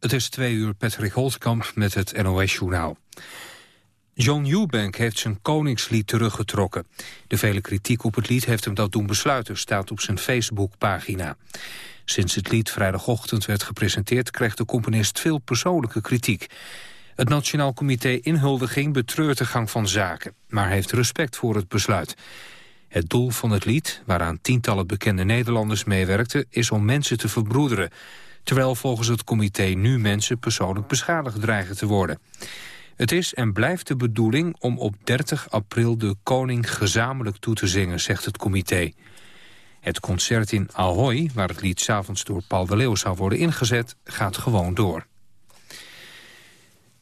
Het is twee uur Patrick Holtkamp met het NOS-journaal. John Eubank heeft zijn koningslied teruggetrokken. De vele kritiek op het lied heeft hem dat doen besluiten, staat op zijn Facebook-pagina. Sinds het lied vrijdagochtend werd gepresenteerd... kreeg de componist veel persoonlijke kritiek. Het Nationaal Comité Inhuldiging betreurt de gang van zaken... maar heeft respect voor het besluit. Het doel van het lied, waaraan tientallen bekende Nederlanders meewerkten... is om mensen te verbroederen terwijl volgens het comité nu mensen persoonlijk beschadigd dreigen te worden. Het is en blijft de bedoeling om op 30 april de koning gezamenlijk toe te zingen, zegt het comité. Het concert in Ahoy, waar het lied s'avonds door Paul de Leeuw zou worden ingezet, gaat gewoon door.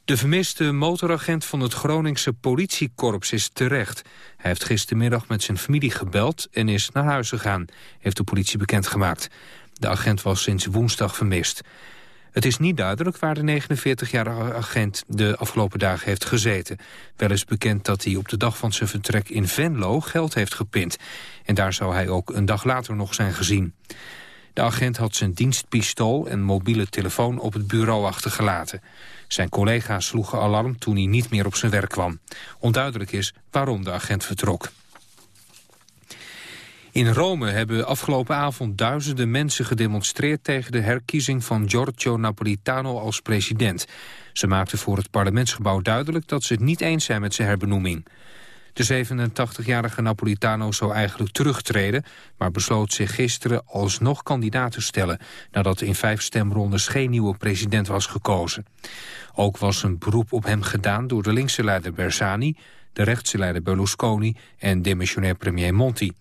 De vermiste motoragent van het Groningse politiekorps is terecht. Hij heeft gistermiddag met zijn familie gebeld en is naar huis gegaan, heeft de politie bekendgemaakt. De agent was sinds woensdag vermist. Het is niet duidelijk waar de 49-jarige agent de afgelopen dagen heeft gezeten. Wel is bekend dat hij op de dag van zijn vertrek in Venlo geld heeft gepind. En daar zou hij ook een dag later nog zijn gezien. De agent had zijn dienstpistool en mobiele telefoon op het bureau achtergelaten. Zijn collega's sloegen alarm toen hij niet meer op zijn werk kwam. Onduidelijk is waarom de agent vertrok. In Rome hebben afgelopen avond duizenden mensen gedemonstreerd tegen de herkiezing van Giorgio Napolitano als president. Ze maakten voor het parlementsgebouw duidelijk dat ze het niet eens zijn met zijn herbenoeming. De 87-jarige Napolitano zou eigenlijk terugtreden... maar besloot zich gisteren alsnog kandidaat te stellen... nadat in vijf stemrondes geen nieuwe president was gekozen. Ook was een beroep op hem gedaan door de linkse leider Bersani... de rechtse leider Berlusconi en demissionair premier Monti.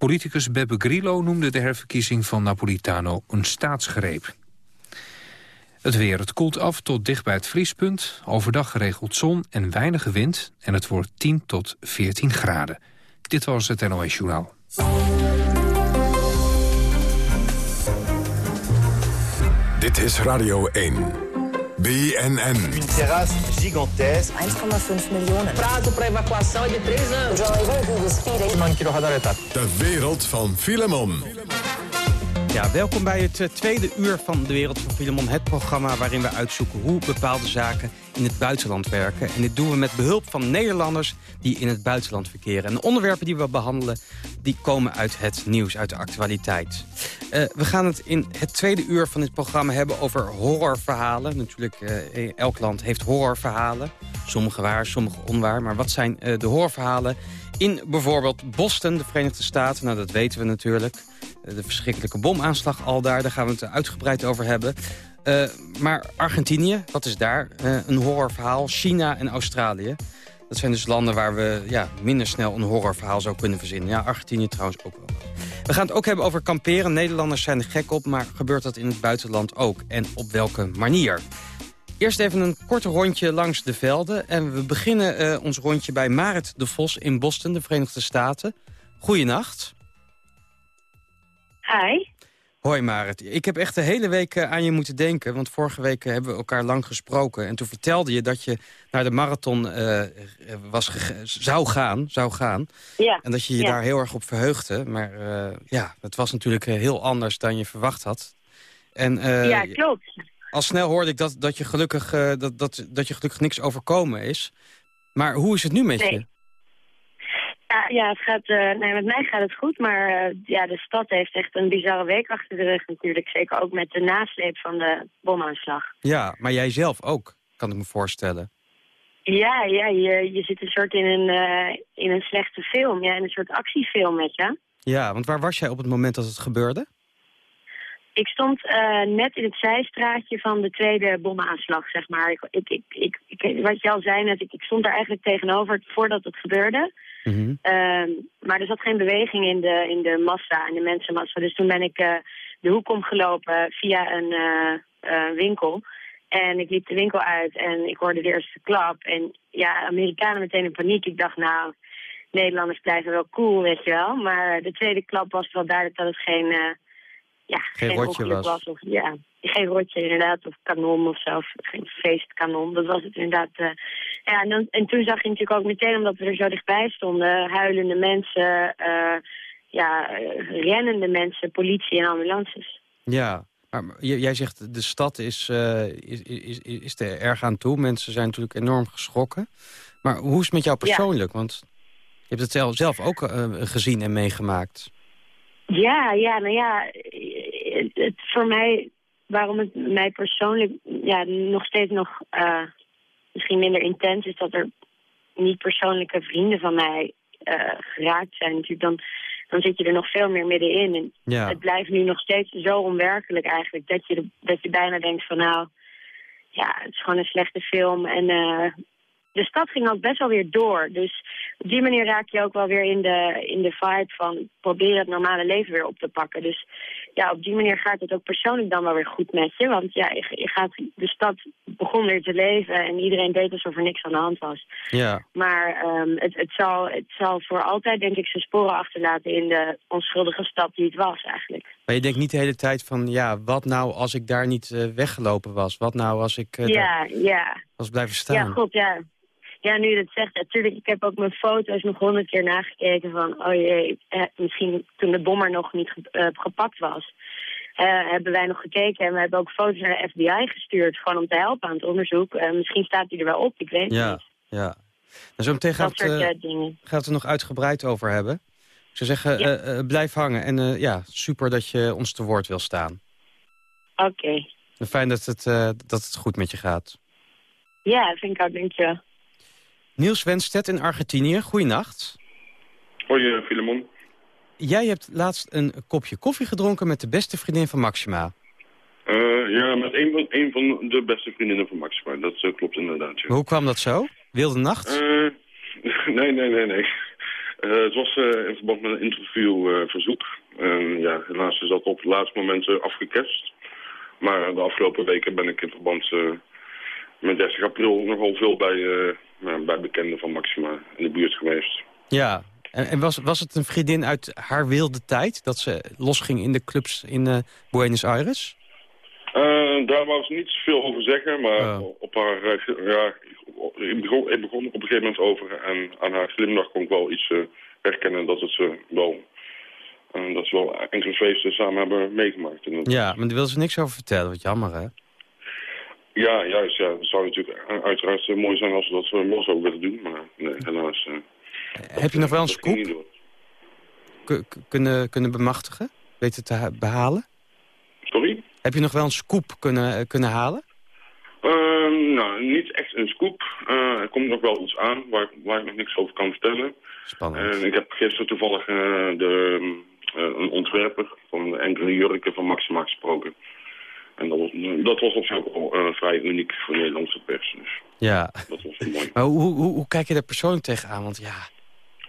Politicus Beppe Grillo noemde de herverkiezing van Napolitano een staatsgreep. Het weer. Het koelt af tot dicht bij het vriespunt. Overdag geregeld zon en weinige wind. En het wordt 10 tot 14 graden. Dit was het NOS Journaal. Dit is Radio 1. BNN. Een terrasse gigantesque. 1,5 miljoen. Prazo para evacuação de 3 anos. De wereld van Filemon. Ja, welkom bij het eh, tweede uur van De Wereld van Filemon. Het programma waarin we uitzoeken hoe bepaalde zaken in het buitenland werken. En dit doen we met behulp van Nederlanders die in het buitenland verkeren. En de onderwerpen die we behandelen, die komen uit het nieuws, uit de actualiteit. Uh, we gaan het in het tweede uur van dit programma hebben over horrorverhalen. Natuurlijk, uh, elk land heeft horrorverhalen. Sommige waar, sommige onwaar. Maar wat zijn de horrorverhalen in bijvoorbeeld Boston, de Verenigde Staten? Nou, dat weten we natuurlijk. De verschrikkelijke bomaanslag al daar, daar gaan we het uitgebreid over hebben. Uh, maar Argentinië, wat is daar? Uh, een horrorverhaal. China en Australië. Dat zijn dus landen waar we ja, minder snel een horrorverhaal zou kunnen verzinnen. Ja, Argentinië trouwens ook wel. We gaan het ook hebben over kamperen. Nederlanders zijn er gek op, maar gebeurt dat in het buitenland ook? En op welke manier? Eerst even een kort rondje langs de velden. En we beginnen uh, ons rondje bij Marit de Vos in Boston, de Verenigde Staten. Goeienacht. Hi. Hoi Marit, ik heb echt de hele week eh, aan je moeten denken. Want vorige week eh, hebben we elkaar lang gesproken. En toen vertelde je dat je naar de marathon uh, was zou, gaan, zou gaan. Ja. En dat je je daar heel erg op verheugde. Maar uh, ja, het was natuurlijk heel anders dan je verwacht had. En, ja, klopt. Al snel hoorde ik dat, dat, je gelukkig, dat, dat, dat je gelukkig niks overkomen is. Maar hoe is het nu met nee. je? Ja, ja het gaat, uh, nee, met mij gaat het goed, maar uh, ja, de stad heeft echt een bizarre week achter de rug natuurlijk. Zeker ook met de nasleep van de bomaanslag. Ja, maar jij zelf ook, kan ik me voorstellen. Ja, ja je, je zit een soort in een, uh, in een slechte film, ja, in een soort actiefilm, weet je. Ja, want waar was jij op het moment dat het gebeurde? Ik stond net in het zijstraatje van de tweede bomaanslag, zeg maar. Ik, ik, ik, ik, wat je al zei net, ik, ik stond daar eigenlijk tegenover voordat het gebeurde... -hmm. uh, maar er zat geen beweging in de, in de massa, in de mensenmassa. Dus toen ben ik uh, de hoek omgelopen via een uh, winkel. En ik liep de winkel uit en ik hoorde de eerste klap. En ja, Amerikanen meteen in paniek. Ik dacht, nou, Nederlanders blijven wel cool, weet je wel. Maar de tweede klap was wel duidelijk dat het geen, ja, geen, geen rotje was. was. Of, ja, geen rotje inderdaad, of kanon of zo, of geen feestkanon. Dat was het inderdaad. Uh, ja, en, dan, en toen zag je natuurlijk ook meteen, omdat we er zo dichtbij stonden, huilende mensen, uh, ja, rennende mensen, politie en ambulances. Ja, Maar jij zegt de stad is, uh, is, is, is er erg aan toe. Mensen zijn natuurlijk enorm geschrokken. Maar hoe is het met jou persoonlijk? Want je hebt het zelf, ook gezien en meegemaakt. Ja, ja, nou ja, het, het, voor mij, waarom het mij persoonlijk ja, nog steeds nog uh, misschien minder intens is, dat er niet persoonlijke vrienden van mij uh, geraakt zijn. Natuurlijk dan, dan zit je er nog veel meer middenin. En ja. het blijft nu nog steeds zo onwerkelijk eigenlijk, dat je, dat je bijna denkt van nou, ja, het is gewoon een slechte film. En uh, de stad ging ook best wel weer door. Dus op die manier raak je ook wel weer in de, in de vibe van proberen het normale leven weer op te pakken. Dus ja, op die manier gaat het ook persoonlijk dan wel weer goed met je. Want ja, je, je gaat, de stad begon weer te leven en iedereen deed alsof er niks aan de hand was. Ja. Maar um, het, het, zal, het zal voor altijd, denk ik, zijn sporen achterlaten in de onschuldige stad die het was eigenlijk. Maar je denkt niet de hele tijd van, ja, wat nou als ik daar niet uh, weggelopen was? Wat nou als ik uh, ja, ja. was blijven staan? Ja, goed, ja. Ja, nu je dat zegt, natuurlijk, ik heb ook mijn foto's nog honderd keer nagekeken van, oh jee, eh, misschien toen de bommer nog niet ge uh, gepakt was, uh, hebben wij nog gekeken en we hebben ook foto's naar de FBI gestuurd, gewoon om te helpen aan het onderzoek. misschien staat hij er wel op, ik weet het ja, niet. Ja, nou, zo meteen gaat, soort, dingen. gaat het er nog uitgebreid over hebben. Ik zou zeggen, ja. blijf hangen en ja, super dat je ons te woord wil staan. Oké. Okay. Fijn dat het, dat het goed met je gaat. Ja, vind ik ook, denk je. Niels Wenstedt in Argentinië, goeienacht. Hoi, Filemon. Jij hebt laatst een kopje koffie gedronken met de beste vriendin van Maxima. Uh, ja, met een van, een van de beste vriendinnen van Maxima. Dat uh, klopt inderdaad, ja. Hoe kwam dat zo? Wilde nacht? Uh, nee, nee, nee, nee. het was in verband met een interviewverzoek. ja, helaas is dat op het laatste moment afgekest. Maar de afgelopen weken ben ik in verband met 30 april nogal veel bij bij bekenden van Maxima in de buurt geweest. Ja, en, en, was, was het een vriendin uit haar wilde tijd... dat ze losging in de clubs in uh, Buenos Aires? Uh, daar wou ze niet veel over zeggen, maar oh. op haar, ja, ik, begon, ik begon er op een gegeven moment over. En aan haar glimlach kon ik wel iets herkennen dat, het, wel, dat ze wel enkele feesten samen hebben meegemaakt. Ja, maar daar wil ze niks over vertellen, wat jammer hè? Ja, juist. Ja. Het zou natuurlijk uiteraard mooi zijn als we dat uh, los ook willen doen. Maar nee, helaas. Uh, Heb je nog wel een scoop kunnen, kunnen bemachtigen? Weten te behalen? Sorry? Heb je nog wel een scoop kunnen, kunnen halen? Uh, nou, niet echt een scoop. er komt nog wel iets aan waar, waar ik nog niks over kan vertellen. Spannend. En ik heb gisteren toevallig de, een ontwerper van enkele jurken van Maxima gesproken. En dat was, dat was op zich ook uh, vrij uniek voor de Nederlandse pers. Dus ja. Dat was mooi. Maar hoe, hoe, hoe kijk je daar persoonlijk tegenaan? Want ja,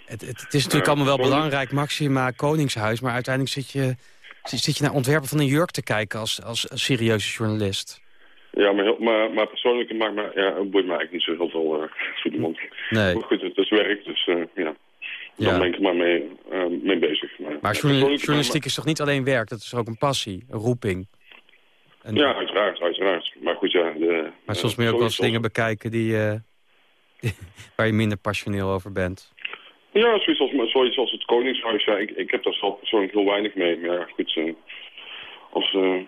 het, het, het is natuurlijk allemaal wel belangrijk, Maxima, Koningshuis... maar uiteindelijk zit je, zit je naar ontwerpen van een jurk te kijken als, als, serieuze journalist. Ja, maar, heel, maar, maar persoonlijk maakt me, ja, boeit me eigenlijk niet zo heel veel voor iemand. Nee. Maar goed, het is werk, dus uh, ja. Daar ben ik er maar mee, uh, mee bezig. Maar, maar journalistiek is toch niet alleen werk, dat is ook een passie, een roeping? En... Ja, uiteraard, uiteraard. Maar goed, ja... De, maar soms moet je ook wel eens dingen bekijken die, uh, waar je minder passioneel over bent. Ja, zoiets als, zoiets als het Koningshuis. Ja, ik, ik heb daar zelf persoonlijk heel weinig mee. Maar ja, goed, uh, als, uh,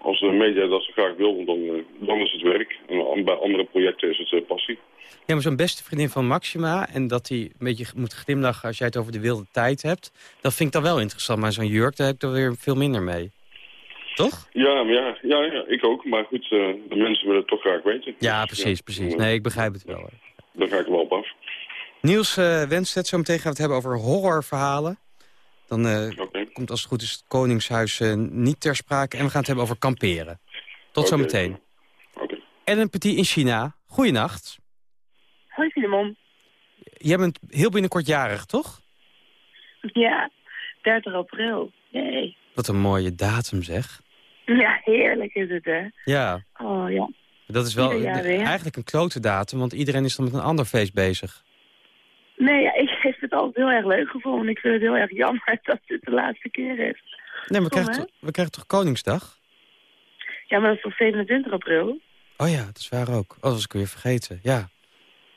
als de media dat ze graag wil, dan, dan is het werk. En bij andere projecten is het passie. Ja, maar zo'n beste vriendin van Maxima... en dat hij een beetje moet glimlachen als jij het over de wilde tijd hebt... dat vind ik dan wel interessant. Maar zo'n jurk, daar heb ik er weer veel minder mee. Toch? Ja, maar ja, ja, ja, ik ook. Maar goed, uh, de mensen willen het toch graag weten. Ja, precies, ja. precies. Nee, ik begrijp het wel. Daar ga ik wel op af. Niels uh, Wenstedt, zo meteen gaan we het hebben over horrorverhalen. Dan uh, okay. komt als het goed is het Koningshuis niet ter sprake. En we gaan het hebben over kamperen. Tot okay. zo meteen. Okay. Ellen Petit in China. Goeienacht. Hoi Filemon. Jij bent heel binnenkort jarig, toch? Ja, 30 april. Jee. Wat een mooie datum, zeg. Ja, heerlijk is het, hè? Ja. Oh, ja. Dat is wel eigenlijk een klote datum, want iedereen is dan met een ander feest bezig. Nee, ik heb het altijd heel erg leuk gevonden. Ik vind het heel erg jammer dat het de laatste keer is. Nee, maar we, krijgen, toch, we krijgen toch Koningsdag? Ja, maar dat is toch 27 april? Oh ja, dat is waar ook. Oh, dat was ik weer vergeten, ja.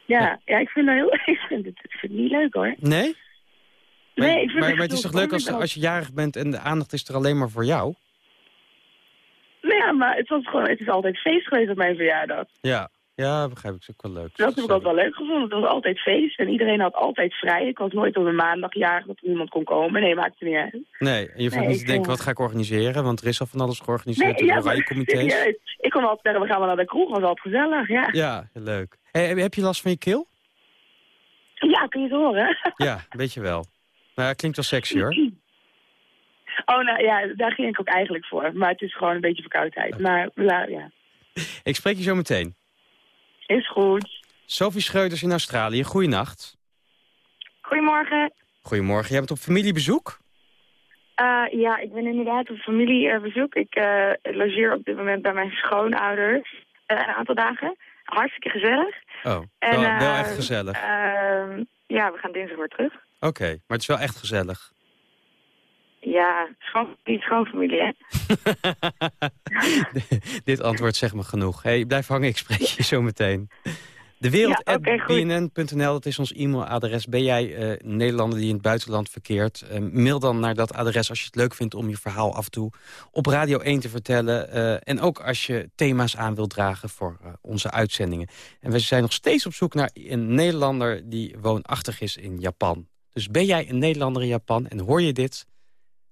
Ja, ja. ja ik vind dat heel... Ik vind het, ik vind het niet leuk, hoor. Nee? Nee, maar, ik vind maar, het maar het is toch leuk als, als je jarig bent en de aandacht is er alleen maar voor jou? maar het, was gewoon, het is altijd feest geweest op mijn verjaardag. Ja, ja begrijp ik. Dat is ook wel leuk. Dat heb ik altijd wel leuk gevonden. Het was altijd feest en iedereen had altijd vrij. Ik was nooit op een maandag jarig dat er niemand kon komen. Nee, maakte niet uit. Nee, en je hoeft niet te denken, wat ga ik organiseren? Want er is al van alles georganiseerd nee, door ja, comité's. Ja, ik kon altijd zeggen, we gaan wel naar de kroeg. Dat was altijd gezellig, ja. Ja, leuk. Hey, heb je last van je keel? Ja, kun je het horen? Ja, weet je wel. Nou, klinkt wel sexy hoor. Oh, nou ja, daar ging ik ook eigenlijk voor. Maar het is gewoon een beetje verkoudheid. Maar ja. Ik spreek je zo meteen. Is goed. Sophie Schreuders in Australië, goeienacht. Goedemorgen. Goedemorgen, jij bent op familiebezoek? Uh, ja, ik ben inderdaad op familiebezoek. Ik uh, logeer op dit moment bij mijn schoonouders uh, een aantal dagen. Hartstikke gezellig. Oh, en, wel, wel echt gezellig. Ehm, ja, we gaan dinsdag weer terug. Oké, maar het is wel echt gezellig. Ja, schoon, niet schoonfamilie, hè? Dit antwoord zegt me genoeg. Hey, blijf hangen, ik spreek je zo meteen. De wereld.bnn.nl, dat is ons e-mailadres. Ben jij uh, Nederlander die in het buitenland verkeert? Uh, mail dan naar dat adres als je het leuk vindt om je verhaal af en toe op Radio 1 te vertellen. Uh, en ook als je thema's aan wilt dragen voor onze uitzendingen. En we zijn nog steeds op zoek naar een Nederlander die woonachtig is in Japan. Dus ben jij een Nederlander in Japan en hoor je dit?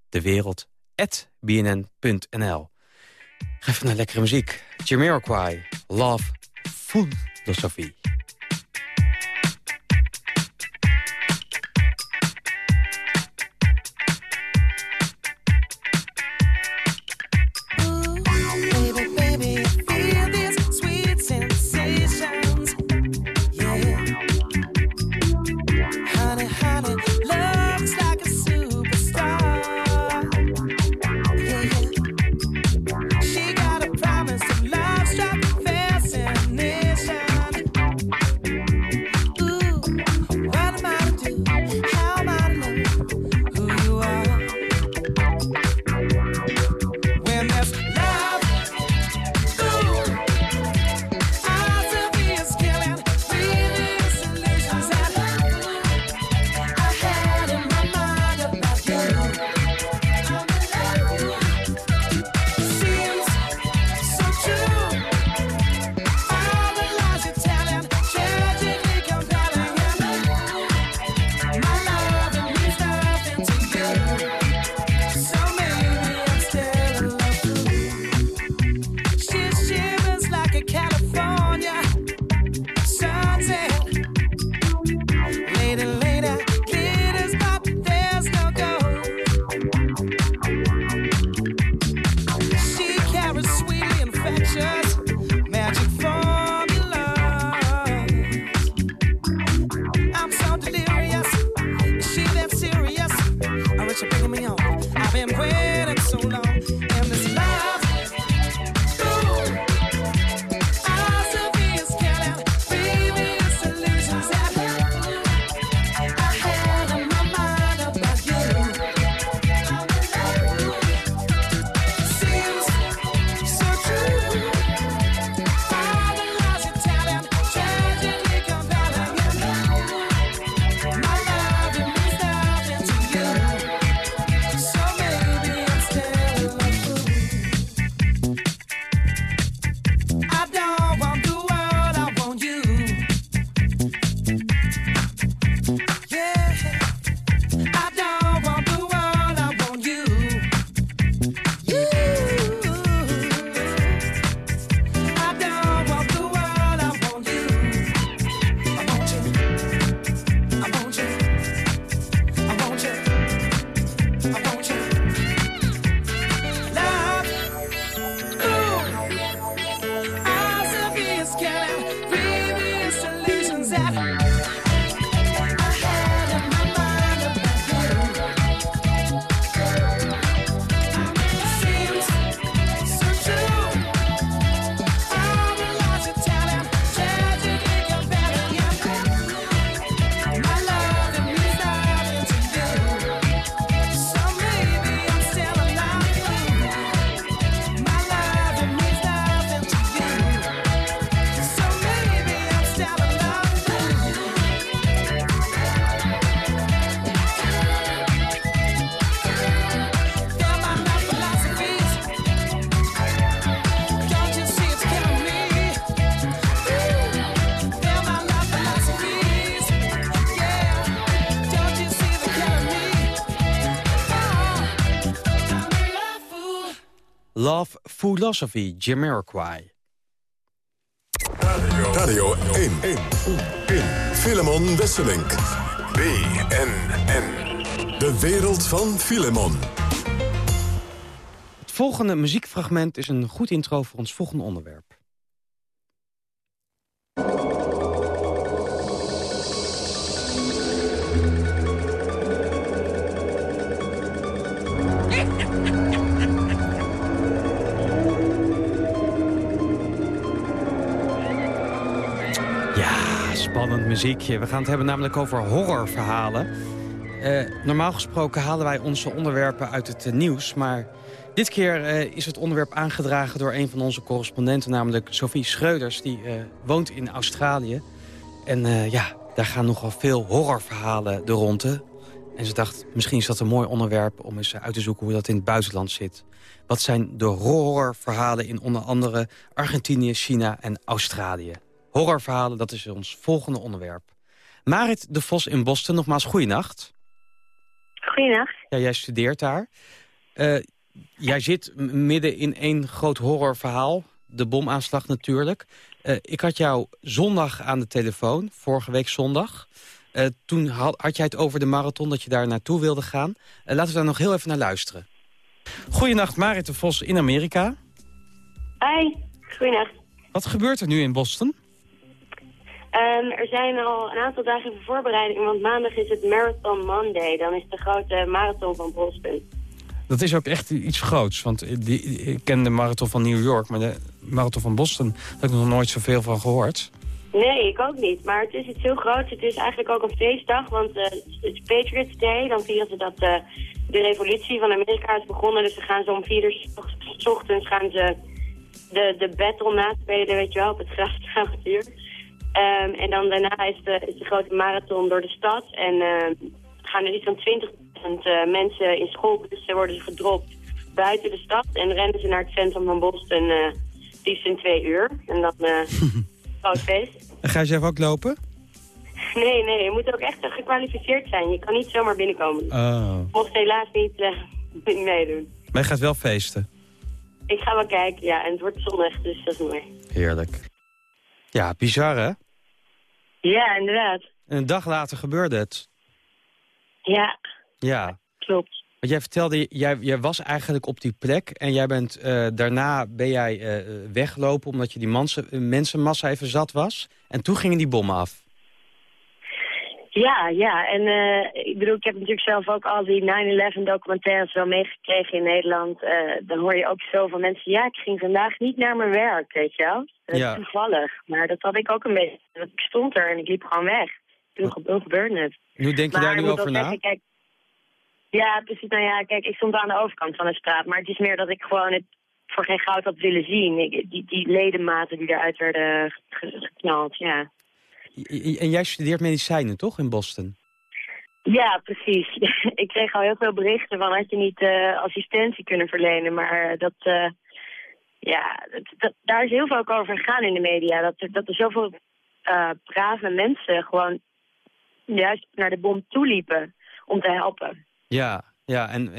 De wereld bnn.nl. Ga even naar lekkere muziek. Jamiroquai, Love, Philosophy. Love Philosophy, Jamiroquai. Radio 1. 1. 1. Filemon Wesselink. BNN. De wereld van Filemon. Het volgende muziekfragment is een goed intro voor ons volgende onderwerp. Spannend muziekje. We gaan het hebben namelijk over horrorverhalen. Uh, normaal gesproken halen wij onze onderwerpen uit het eh, nieuws... maar dit keer uh, is het onderwerp aangedragen door een van onze correspondenten... namelijk Sophie Schreuders, die woont in Australië. En ja, daar gaan nogal veel horrorverhalen de ronde. En ze dacht, misschien is dat een mooi onderwerp... om eens uit te zoeken hoe dat in het buitenland zit. Wat zijn de horrorverhalen in onder andere Argentinië, China en Australië? Horrorverhalen, dat is ons volgende onderwerp. Marit de Vos in Boston, nogmaals goeienacht. Goeienacht. Ja, jij studeert daar. Uh, jij zit midden in één groot horrorverhaal. De bomaanslag natuurlijk. Uh, ik had jou zondag aan de telefoon, vorige week zondag. Uh, toen had, had, jij het over de marathon, dat je daar naartoe wilde gaan. laten we daar nog heel even naar luisteren. Goeienacht, Marit de Vos in Amerika. Hoi, goeienacht. Wat gebeurt er nu in Boston? Um, er zijn al een aantal dagen voor voorbereiding, want maandag is het Marathon Monday. Dan is de grote marathon van Boston. Dat is ook echt iets groots, want die, ik ken de marathon van New York, maar de marathon van Boston heb ik nog nooit zoveel van gehoord. Nee, ik ook niet. Maar het is iets heel groots. Het is eigenlijk ook een feestdag, want uh, het is Patriots Day. Dan vieren ze dat uh, de revolutie van Amerika is begonnen. Dus ze gaan zo om vier uur s ochtends gaan ze de, de battle naspelen, weet je wel, op het grafavontuur. Um, en dan daarna is de, is de grote marathon door de stad. En uh, gaan er iets van 20.000 uh, mensen in schoolbussen worden ze gedropt buiten de stad. En rennen ze naar het centrum van Boston uh, liefst in twee uur. En dan uh, groot feest. En ga je zelf ook lopen? Nee, nee. Je moet ook echt gekwalificeerd zijn. Je kan niet zomaar binnenkomen. Oh. Mocht helaas niet, uh, meedoen. Maar je gaat wel feesten? Ik ga wel kijken, ja. En het wordt zonnig, dus dat is mooi. Heerlijk. Ja, bizar hè? Ja, inderdaad. En een dag later gebeurde het. Ja. Ja. Klopt. Want jij vertelde, jij, jij was eigenlijk op die plek en jij bent, uh, daarna ben jij uh, weggelopen omdat je die mensenmassa even zat was. En toen gingen die bommen af. Ja, ja. En uh, ik bedoel, ik heb natuurlijk zelf ook al die 9-11 documentaires wel meegekregen in Nederland. Uh, dan hoor je ook zoveel mensen, ja, ik ging vandaag niet naar mijn werk, weet je wel. Dat is toevallig. Maar dat had ik ook een beetje. Ik stond er en ik liep gewoon weg. Toen, gebeurde het. Hoe denk je daar nu over na? Zeggen, kijk, ja, precies. Nou ja, kijk, ik stond aan de overkant van de straat. Maar het is meer dat ik gewoon het voor geen goud had willen zien. Ik, die, die ledematen die eruit werden geknald, ja. En jij studeert medicijnen, toch, in Boston? Ja, precies. ik kreeg al heel veel berichten van had je niet uh, assistentie kunnen verlenen. Maar dat, uh, ja, dat, daar is heel veel over gegaan in de media. Dat er, dat er zoveel uh, brave mensen gewoon juist naar de bom toeliepen om te helpen. Ja, ja, en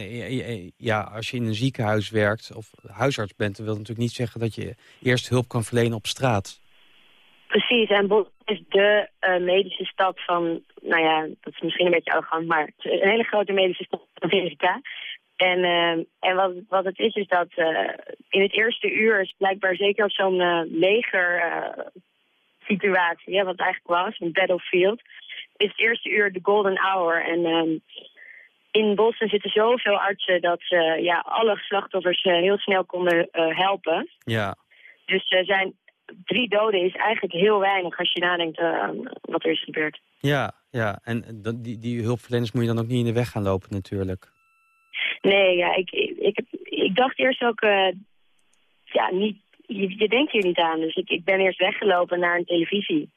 ja, als je in een ziekenhuis werkt of huisarts bent... dan wil natuurlijk niet zeggen dat je eerst hulp kan verlenen op straat. Precies, en Boston is de uh, medische stad van, nou ja, dat is misschien een beetje arrogant, maar een hele grote medische stad van Amerika. En, uh, en wat, wat het is, is dat uh, in het eerste uur is blijkbaar zeker zo'n leger situatie, ja, wat eigenlijk was, een battlefield, is het eerste uur de golden hour. En um, in Boston zitten zoveel artsen dat ze ja, alle slachtoffers heel snel konden helpen. Ja. Dus er zijn drie doden is eigenlijk heel weinig als je nadenkt uh, wat er is gebeurd. Ja, ja. en die, die hulpverleners moet je dan ook niet in de weg gaan lopen natuurlijk. Nee, ja, ik, ik, ik dacht eerst ook, uh, ja, niet, je, je, denkt hier niet aan. Dus ik, ik ben eerst weggelopen naar een televisie.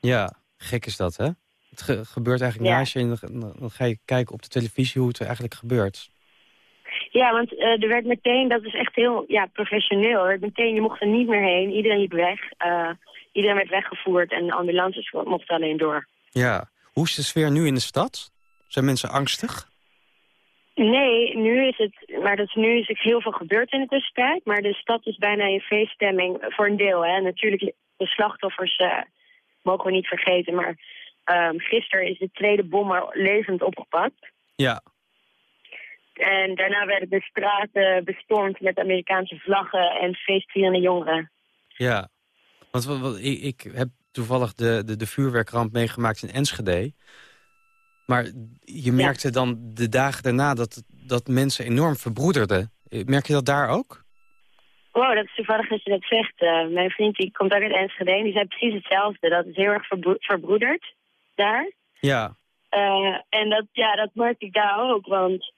Ja, gek is dat, hè? Het gebeurt eigenlijk ja. naast je en dan ga je kijken op de televisie hoe het er eigenlijk gebeurt. Ja, want uh, er werd meteen, dat is echt heel ja, professioneel. Er werd meteen, je mocht er niet meer heen. Iedereen liep weg. Uh, iedereen werd weggevoerd en de ambulances mochten alleen door. Ja. Hoe is de sfeer nu in de stad? Zijn mensen angstig? Nee, nu is het, maar dat nu is er heel veel gebeurd in de tussentijd. Maar de stad is bijna in feeststemming voor een deel. Hè. Natuurlijk, de slachtoffers uh, mogen we niet vergeten. Maar um, gisteren is de tweede bommer levend opgepakt. Ja. En daarna werden de straten bestormd met Amerikaanse vlaggen en feestvierende jongeren. Ja, want wat, ik, ik, heb toevallig de, de, de vuurwerkramp meegemaakt in Enschede. Maar je merkte dan de dagen daarna dat, dat mensen enorm verbroederden. Merk je dat daar ook? Wow, dat is toevallig als je dat zegt. Uh, mijn vriend die komt ook uit Enschede en die zei precies hetzelfde. Dat is heel erg verbroederd daar. Ja. Uh, en dat, ja, dat merkte ik daar ook, want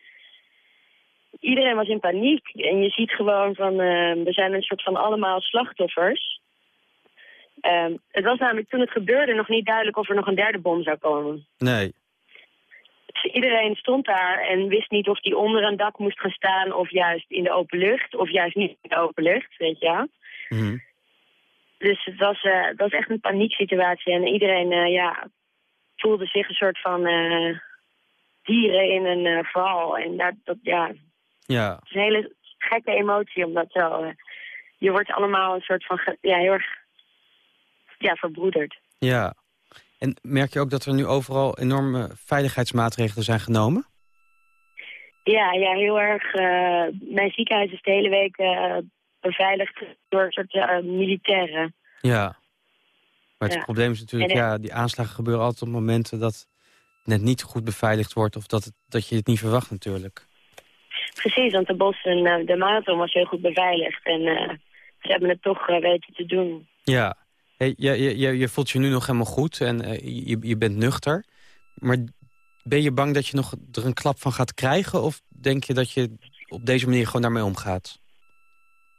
iedereen was in paniek. En je ziet gewoon van, uh, we zijn een soort van allemaal slachtoffers. Uh, het was namelijk toen het gebeurde nog niet duidelijk of er nog een derde bom zou komen. Nee. Dus iedereen stond daar en wist niet of die onder een dak moest gaan staan of juist in de open lucht. Of juist niet in de open lucht, weet je mm Dus het was, uh, het was echt een panieksituatie en iedereen uh, ja, voelde zich een soort van uh, dieren in een verhaal. En dat, dat, ja, ja. Het is een hele gekke emotie, omdat zo... Uh, je wordt allemaal een soort van... Ja, heel erg... Ja, verbroederd. Ja. En merk je ook dat er nu overal enorme veiligheidsmaatregelen zijn genomen? Ja, ja heel erg. Uh, mijn ziekenhuis is de hele week uh, beveiligd door een soort militairen. Ja. Maar het ja. probleem is natuurlijk, ja, die aanslagen gebeuren altijd op momenten dat het net niet goed beveiligd wordt... of dat, het, dat je het niet verwacht natuurlijk. Precies, want de Boston, uh, de marathon was heel goed beveiligd. En uh, ze hebben het toch uh, weten te doen. Ja, hey, je, je, je voelt je nu nog helemaal goed en je, je bent nuchter. Maar ben je bang dat je nog er een klap van gaat krijgen? Of denk je dat je op deze manier gewoon daarmee omgaat?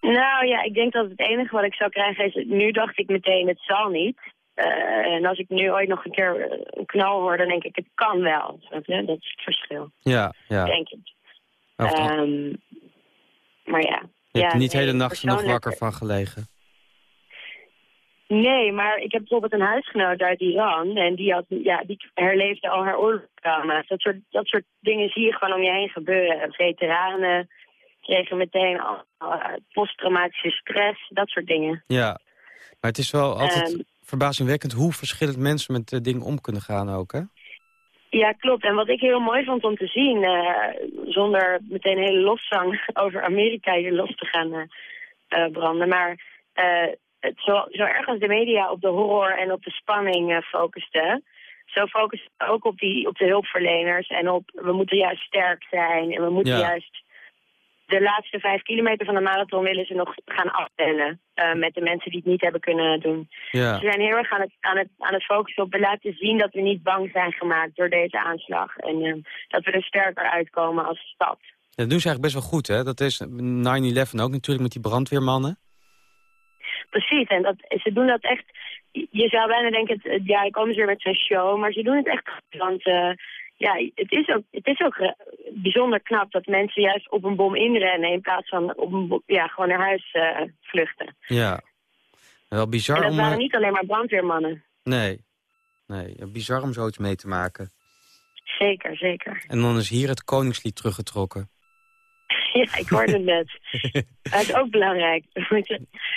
Nou ja, ik denk dat het enige wat ik zou krijgen is... Nu dacht ik meteen, het zal niet. en als ik nu ooit nog een keer een knal hoor, dan denk ik, het kan wel. Dat is het verschil. Ja, ja. Denk ik. Um, maar ja. Je hebt ja, niet de hele nacht nog wakker van gelegen? Nee, maar ik heb bijvoorbeeld een huisgenoot uit Iran... en die, had, ja, die herleefde al haar oorlogstrauma's. Dat soort, dat soort dingen zie je gewoon om je heen gebeuren. Veteranen kregen meteen al, al posttraumatische stress, dat soort dingen. Ja, maar het is wel altijd um, verbazingwekkend... hoe verschillend mensen met uh, dingen om kunnen gaan ook, hè? Ja, klopt. En wat ik heel mooi vond om te zien, uh, zonder meteen een hele loszang over Amerika hier los te gaan uh, uh, branden, maar het zo, zo erg als de media op de horror en op de spanning focusten, zo focussen ook op, die, op de hulpverleners en op we moeten juist sterk zijn en we moeten ja. juist de laatste vijf kilometer van de marathon willen ze nog gaan aftellen uh, met de mensen die het niet hebben kunnen doen. Ja. Ze zijn heel erg aan het, aan, het, aan het focussen op, laten zien dat we niet bang zijn gemaakt door deze aanslag. En uh, dat we er sterker uitkomen als stad. Ja, dat doen ze eigenlijk best wel goed, hè? Dat is 9-11 ook natuurlijk met die brandweermannen. Precies, en dat, ze doen dat echt... Je zou bijna denken, ja, komen ze weer met zo'n show, maar ze doen het echt goed. Want uh, ja, het is ook, het is ook uh, bijzonder knap dat mensen juist op een bom inrennen... in plaats van op een bom, ja, gewoon naar huis uh, vluchten. Ja, wel bizar en dat om... waren niet alleen maar brandweermannen. Nee, nee, bizar om zoiets mee te maken. Zeker, zeker. En dan is hier het Koningslied teruggetrokken. Ja, ik hoorde het net. dat is ook belangrijk. Je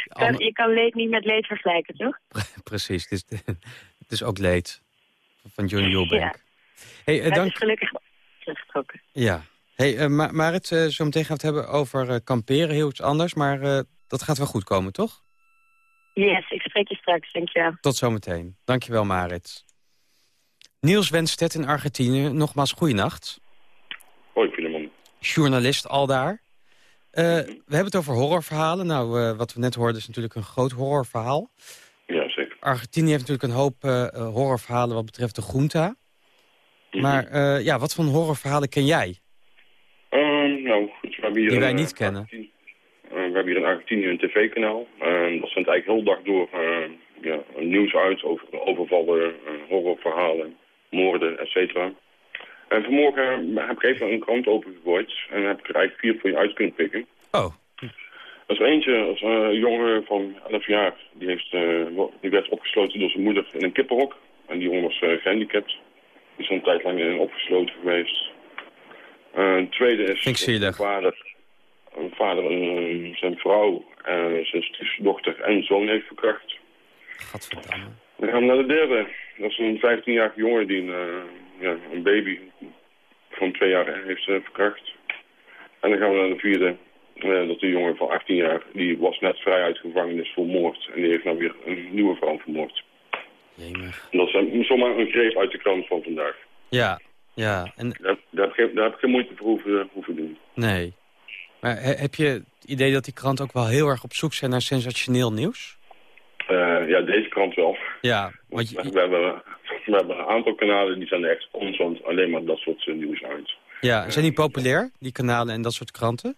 kan, je kan leed niet met leed vergelijken, toch? Precies, het is, het is ook leed van John Eubank. Ja. Hey, uh, dat dank... is gelukkig teruggetrokken. Ja. Hey, uh, maar, maar het uh, zo meteen gaan we het hebben over uh, kamperen, heel iets anders. Maar dat gaat wel goed komen, toch? Yes, ik spreek je straks, dankjewel. Tot zometeen. Dankjewel, Marit. Niels Wenstedt in Argentinië, nogmaals goeienacht. Hoi, Filemon. Journalist al daar. Uh, we hebben het over horrorverhalen. Nou, uh, wat we net hoorden is natuurlijk een groot horrorverhaal. Ja, zeker. Argentinië heeft natuurlijk een hoop uh, horrorverhalen wat betreft de junta. -hmm. Maar ja, wat voor horrorverhalen ken jij? Ehm, nou, goed, we hebben hier Die wij een, niet kennen. we hebben hier in Argentinië een tv-kanaal. dat zendt eigenlijk heel dag door ja, nieuws uit over overvallen, horrorverhalen, moorden, et cetera. En vanmorgen heb ik even een krant opengegooid en heb ik er eigenlijk vier voor je uit kunnen pikken. Oh. Dat is er eentje, is een jongen van 11 jaar. Die, heeft, die werd opgesloten door zijn moeder in een kippenhok. En die jongen was gehandicapt. Die is een tijd lang in opgesloten geweest. een tweede is Vind ik zielig. een vader, een vader een, zijn vrouw, en zijn stiefdochter en zoon heeft verkracht. Gadverdamme. Dan gaan we naar de derde. Dat is een 15-jarige jongen die een, eh, ja, een baby van twee jaar heeft eh, verkracht. En dan gaan we naar de vierde. dat is een jongen van 18 jaar. Die was net vrij uit de gevangenis voor moord. En die heeft nou weer een nieuwe vrouw vermoord. Jemig. En dat is zomaar een greep uit de krant van vandaag. Ja, ja. En Daar, daar, heb, ik daar heb ik geen moeite voor hoeven, hoeven doen. nee. Maar he- heb je het idee dat die kranten ook wel heel erg op zoek zijn naar sensationeel nieuws? Eh, ja, deze krant wel. Ja, want je, we hebben, we hebben een aantal kanalen die zijn echt constant alleen maar dat soort eh, nieuws uit. ja, zijn die populair, die kanalen en dat soort kranten?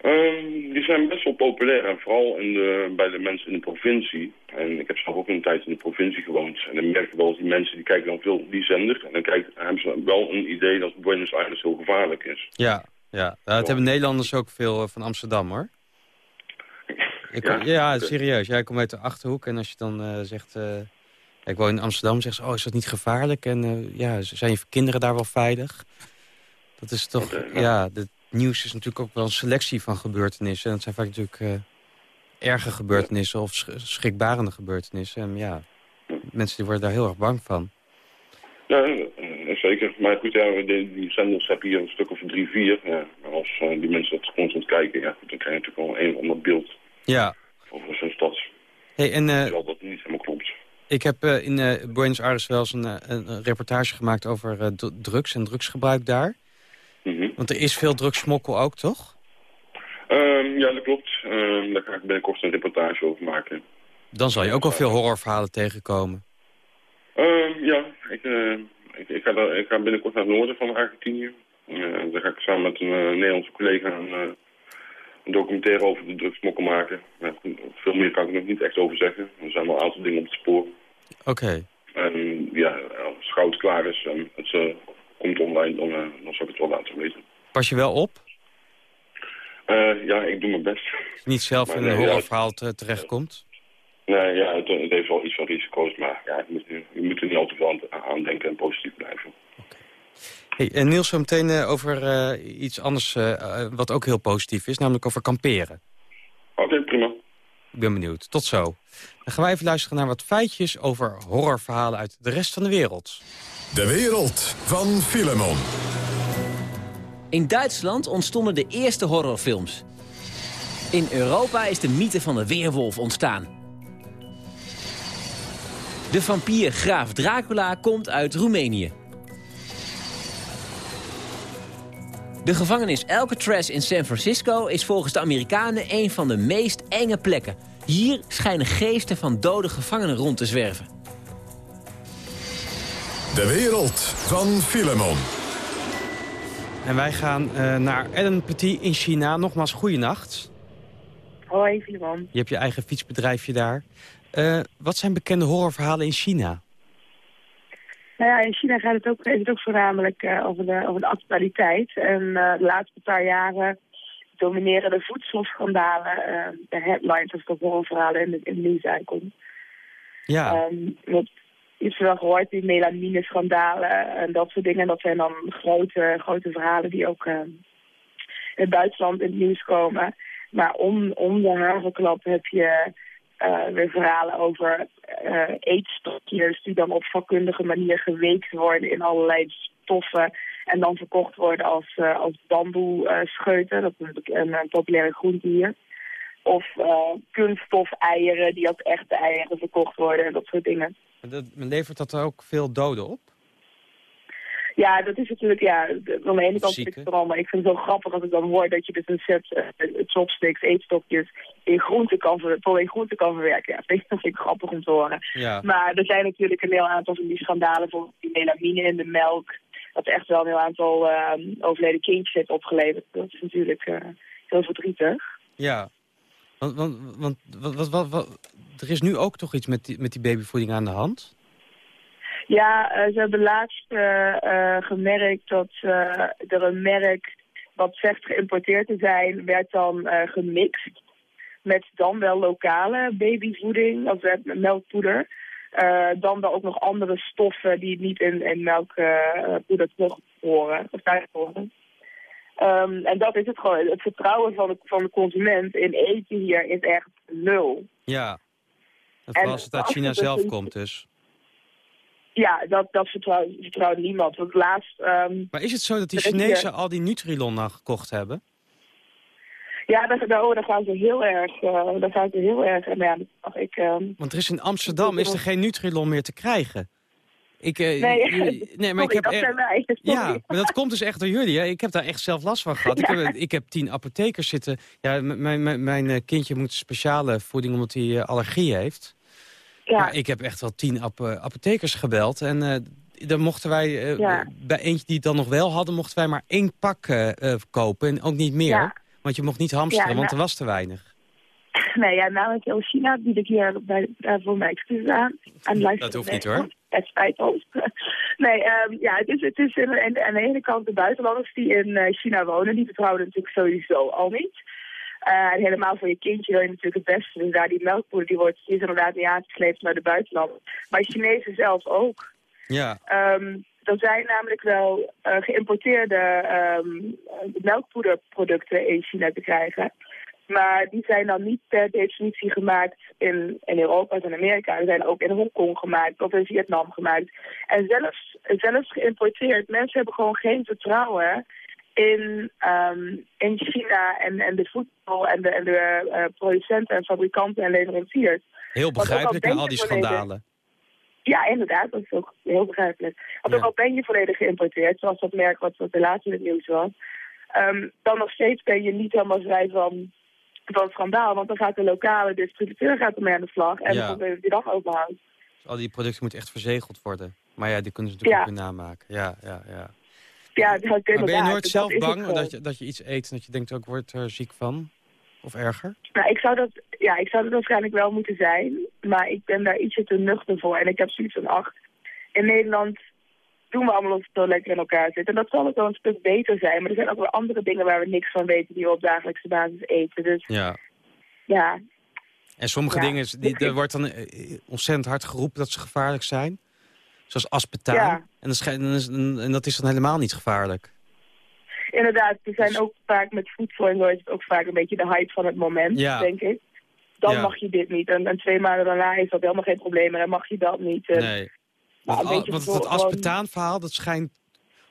Ehm, die zijn best wel populair en vooral in de, bij de mensen in de provincie. En ik heb zelf ook een tijd in de provincie gewoond. En dan merk je wel, die mensen die kijken dan veel die zender. En dan kijken, hebben ze wel een idee dat Buenos Aires heel gevaarlijk is. Ja, ja. Nou, dat hebben Nederlanders ook veel eh, van Amsterdam, hoor. Ik, Ja, ja, serieus. Jij komt uit de Achterhoek en als je dan eh, zegt... eh, ik woon in Amsterdam, zegt ze, oh, is dat niet gevaarlijk? En eh, ja, zijn je kinderen daar wel veilig? Dat is toch... Ja. Nieuws is natuurlijk ook wel een selectie van gebeurtenissen. En dat zijn vaak natuurlijk eh, erge gebeurtenissen of sch schrikbarende gebeurtenissen. En ja, mensen die worden daar heel erg bang van. Ja, eh, zeker. Maar goed, ja, die, die zenders heb hier een stuk of drie, vier. Ja. Maar als eh, die mensen dat constant kijken, ja, dan krijg je natuurlijk wel een of ander beeld Ja. over zo'n stad. Hey, en Terwijl dat niet helemaal klopt. Ik heb in Buenos Aires wel eens een, een, reportage gemaakt over drugs en drugsgebruik daar. Mhm. Want er is veel drugssmokkel ook, toch? Ehm, ja, dat klopt. Ehm, daar ga ik binnenkort een reportage over maken. Dan zal je ook wel veel horrorverhalen tegenkomen. Ehm, ja, ik, eh, ik, ik, ga daar, ik ga binnenkort naar het noorden van Argentinië. Eh, daar ga ik samen met een eh, Nederlandse collega een, een documentaire over de drugsmokkel maken. Veel meer kan ik nog niet echt over zeggen. Er zijn wel een aantal dingen op het spoor. Oké. En ja, als het goud klaar is en het komt online, dan, eh, dan zal ik het wel laten weten. Pas je wel op? Eh, ja, ik doe mijn best. Niet zelf Maar in een horrorverhaal te- terechtkomt? Nee, ja, het, het heeft wel iets van risico's, maar ja, je, moet, je moet er niet al te veel aan, aan denken en positief blijven. Hey, en Niels, zo meteen eh, over iets anders wat ook heel positief is. Namelijk over kamperen. Oké, prima. Ik ben benieuwd. Tot zo. Dan gaan wij even luisteren naar wat feitjes over horrorverhalen uit de rest van de wereld. De wereld van Filemon. In Duitsland ontstonden de eerste horrorfilms. In Europa is de mythe van de weerwolf ontstaan. De vampier Graaf Dracula komt uit Roemenië. De gevangenis Alcatraz in San Francisco is volgens de Amerikanen een van de meest enge plekken. Hier schijnen geesten van dode gevangenen rond te zwerven. De wereld van Filemon. En wij gaan eh, naar Ellen Petit in China. Nogmaals, goeienacht. Hoi, Filimon. Je hebt je eigen fietsbedrijfje daar. Eh, wat zijn bekende horrorverhalen in China? Nou ja, in China gaat het ook, is het ook voornamelijk eh, over, de, over de actualiteit. En eh, de laatste paar jaren domineren de voedselschandalen eh, de headlines als de horrorverhalen in, de, in het nieuws aankomt. Ja, wat iets wel gehoord, die melamine-schandalen en dat soort dingen. Dat zijn dan grote, grote verhalen die ook eh, in Duitsland in het nieuws komen. Maar om, om de havenklap heb je eh, weer verhalen over eh, eetstokjes die dan op vakkundige manier geweekt worden in allerlei stoffen. En dan verkocht worden als, eh als bamboe-scheuten. dat is een, een, een populaire groente hier. Of eh kunststof-eieren die als echte eieren verkocht worden en dat soort dingen. dat, levert dat er ook veel doden op? Ja, dat is natuurlijk, ja, aan de ene kant vind ik het vooral, maar ik vind het zo grappig als ik dan hoor dat je dus een set eh, chopsticks, eetstokjes in groente kan, ver, tot in groente kan verwerken. Ja, dat vind ik grappig om te horen. Ja. Maar er zijn natuurlijk een heel aantal van die schandalen, bijvoorbeeld die melamine in de melk, dat echt wel een heel aantal eh, overleden kindjes heeft opgeleverd. Dat is natuurlijk eh, heel verdrietig. Ja. Want, want, want wat, wat, wat, er is nu ook toch iets met die, met die babyvoeding aan de hand? Ja, eh, ze hebben laatst eh, eh, gemerkt dat er een merk wat zegt geïmporteerd te zijn, werd dan gemixt met dan wel lokale babyvoeding, of melkpoeder. Eh, dan wel ook nog andere stoffen die niet in, in melkpoeder terug horen, of horen. Um, en dat is het gewoon. Het vertrouwen van de, van de consument in eten hier is echt nul. Ja, vooral als het uit China zelf komt dus. Ja, dat, dat vertrouwt, vertrouwt niemand. Want laatst... Um, maar is het zo dat die Chinezen al die Nutrilon nou gekocht hebben? Ja, daar, daar, oh, daar gaan ze heel erg, uh, daar gaan ze heel erg en ja, ik, um, Want er is in Amsterdam is er geen Nutrilon meer te krijgen. Ik, uh, nee, nee, maar ik heb dat wij. Ja, maar dat komt dus echt door jullie. Hè? Ik heb daar echt zelf last van gehad. Ja. Ik, heb, ik heb tien apothekers zitten. Ja, mijn, eh, kindje moet speciale voeding omdat hij uh, allergie heeft. Ja. Maar ik heb echt wel tien ap apothekers gebeld. En uh, dan mochten wij, ja. bij eentje die het dan nog wel hadden, mochten wij maar één pak kopen. En ook niet meer. Ja. Want je mocht niet hamsteren, want er was te weinig. Nee, ja, namelijk heel China bied ik hier bij, uh, voor mijn excuses aan. aan dat hoeft niet hoor. Het spijt ons. nee, um, ja, het is, het is aan de, ene kant de buitenlanders die in uh, China wonen, die vertrouwen natuurlijk sowieso al niet. Uh, en helemaal voor je kindje wil je natuurlijk het beste. Dus daar die melkpoeder, die wordt die is inderdaad niet aangesleept naar de buitenland. Maar Chinezen zelf ook. Ja. Um, er zijn namelijk wel uh, geïmporteerde um, melkpoederproducten in China te krijgen. Maar die zijn dan niet per definitie gemaakt in, in Europa of in Amerika. Die zijn ook in Hongkong gemaakt of in Vietnam gemaakt. En zelfs, zelfs geïmporteerd. Mensen hebben gewoon geen vertrouwen in, um, in China en, en de voedsel en de, en de uh, producenten en fabrikanten en leveranciers. Heel begrijpelijk na al die schandalen. Ja, inderdaad. Dat is ook heel begrijpelijk. Want ook al ben je volledig geïmporteerd, zoals dat merk wat, wat laatst in het nieuws was... Um, dan nog steeds ben je niet helemaal vrij van, van schandaal. Want dan gaat de lokale distributeur gaat ermee aan de slag en ja. dan die dag overhoudt. Dus al die producten moeten echt verzegeld worden. Maar ja, die kunnen ze natuurlijk ja. ook weer namaken. Ja, ja, ja. Ja, dat maar ben je nooit zelf bang dat je, dat je iets eet en dat je denkt, ook word er ziek van? Of erger? Nou, ik zou, dat, ja, ik zou dat waarschijnlijk wel moeten zijn. Maar ik ben daar ietsje te nuchter voor. En ik heb zoiets van, ach, in Nederland doen we allemaal zo lekker in elkaar zitten. En dat zal ook wel een stuk beter zijn. Maar er zijn ook wel andere dingen waar we niks van weten die we op dagelijkse basis eten. Dus ja. ja. En sommige ja. dingen, die, er wordt dan ontzettend hard geroepen dat ze gevaarlijk zijn. Zoals aspartaan. Ja. En, dat is, en dat is dan helemaal niet gevaarlijk inderdaad, er zijn ook vaak met voedsel en zo is het ook vaak een beetje de hype van het moment, ja. denk ik. Dan ja. mag je dit niet. En, en, twee maanden daarna is dat helemaal geen probleem. En dan mag je dat niet. En, nee. Nou, want, want dat aspartaanverhaal, dat schijnt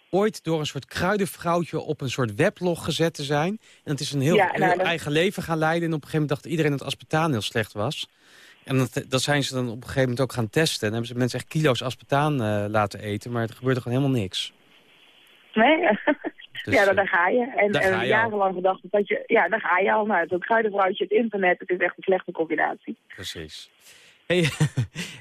ooit door een soort kruidenvrouwtje op een soort weblog gezet te zijn. En het is een heel, ja, nou, heel eigen leven gaan leiden. En op een gegeven moment dacht iedereen dat aspartaan heel slecht was. En dat, dat zijn ze dan op een gegeven moment ook gaan testen. En hebben ze mensen echt kilo's aspartaan uh, laten eten. Maar er gebeurde gewoon helemaal niks. Nee, dus, ja, daar ga je. En, en jarenlang gedacht dat je... Ja, daar ga je al. Nou, het kruidenvrouwtje, het internet, het is echt een slechte combinatie. Precies. Hey,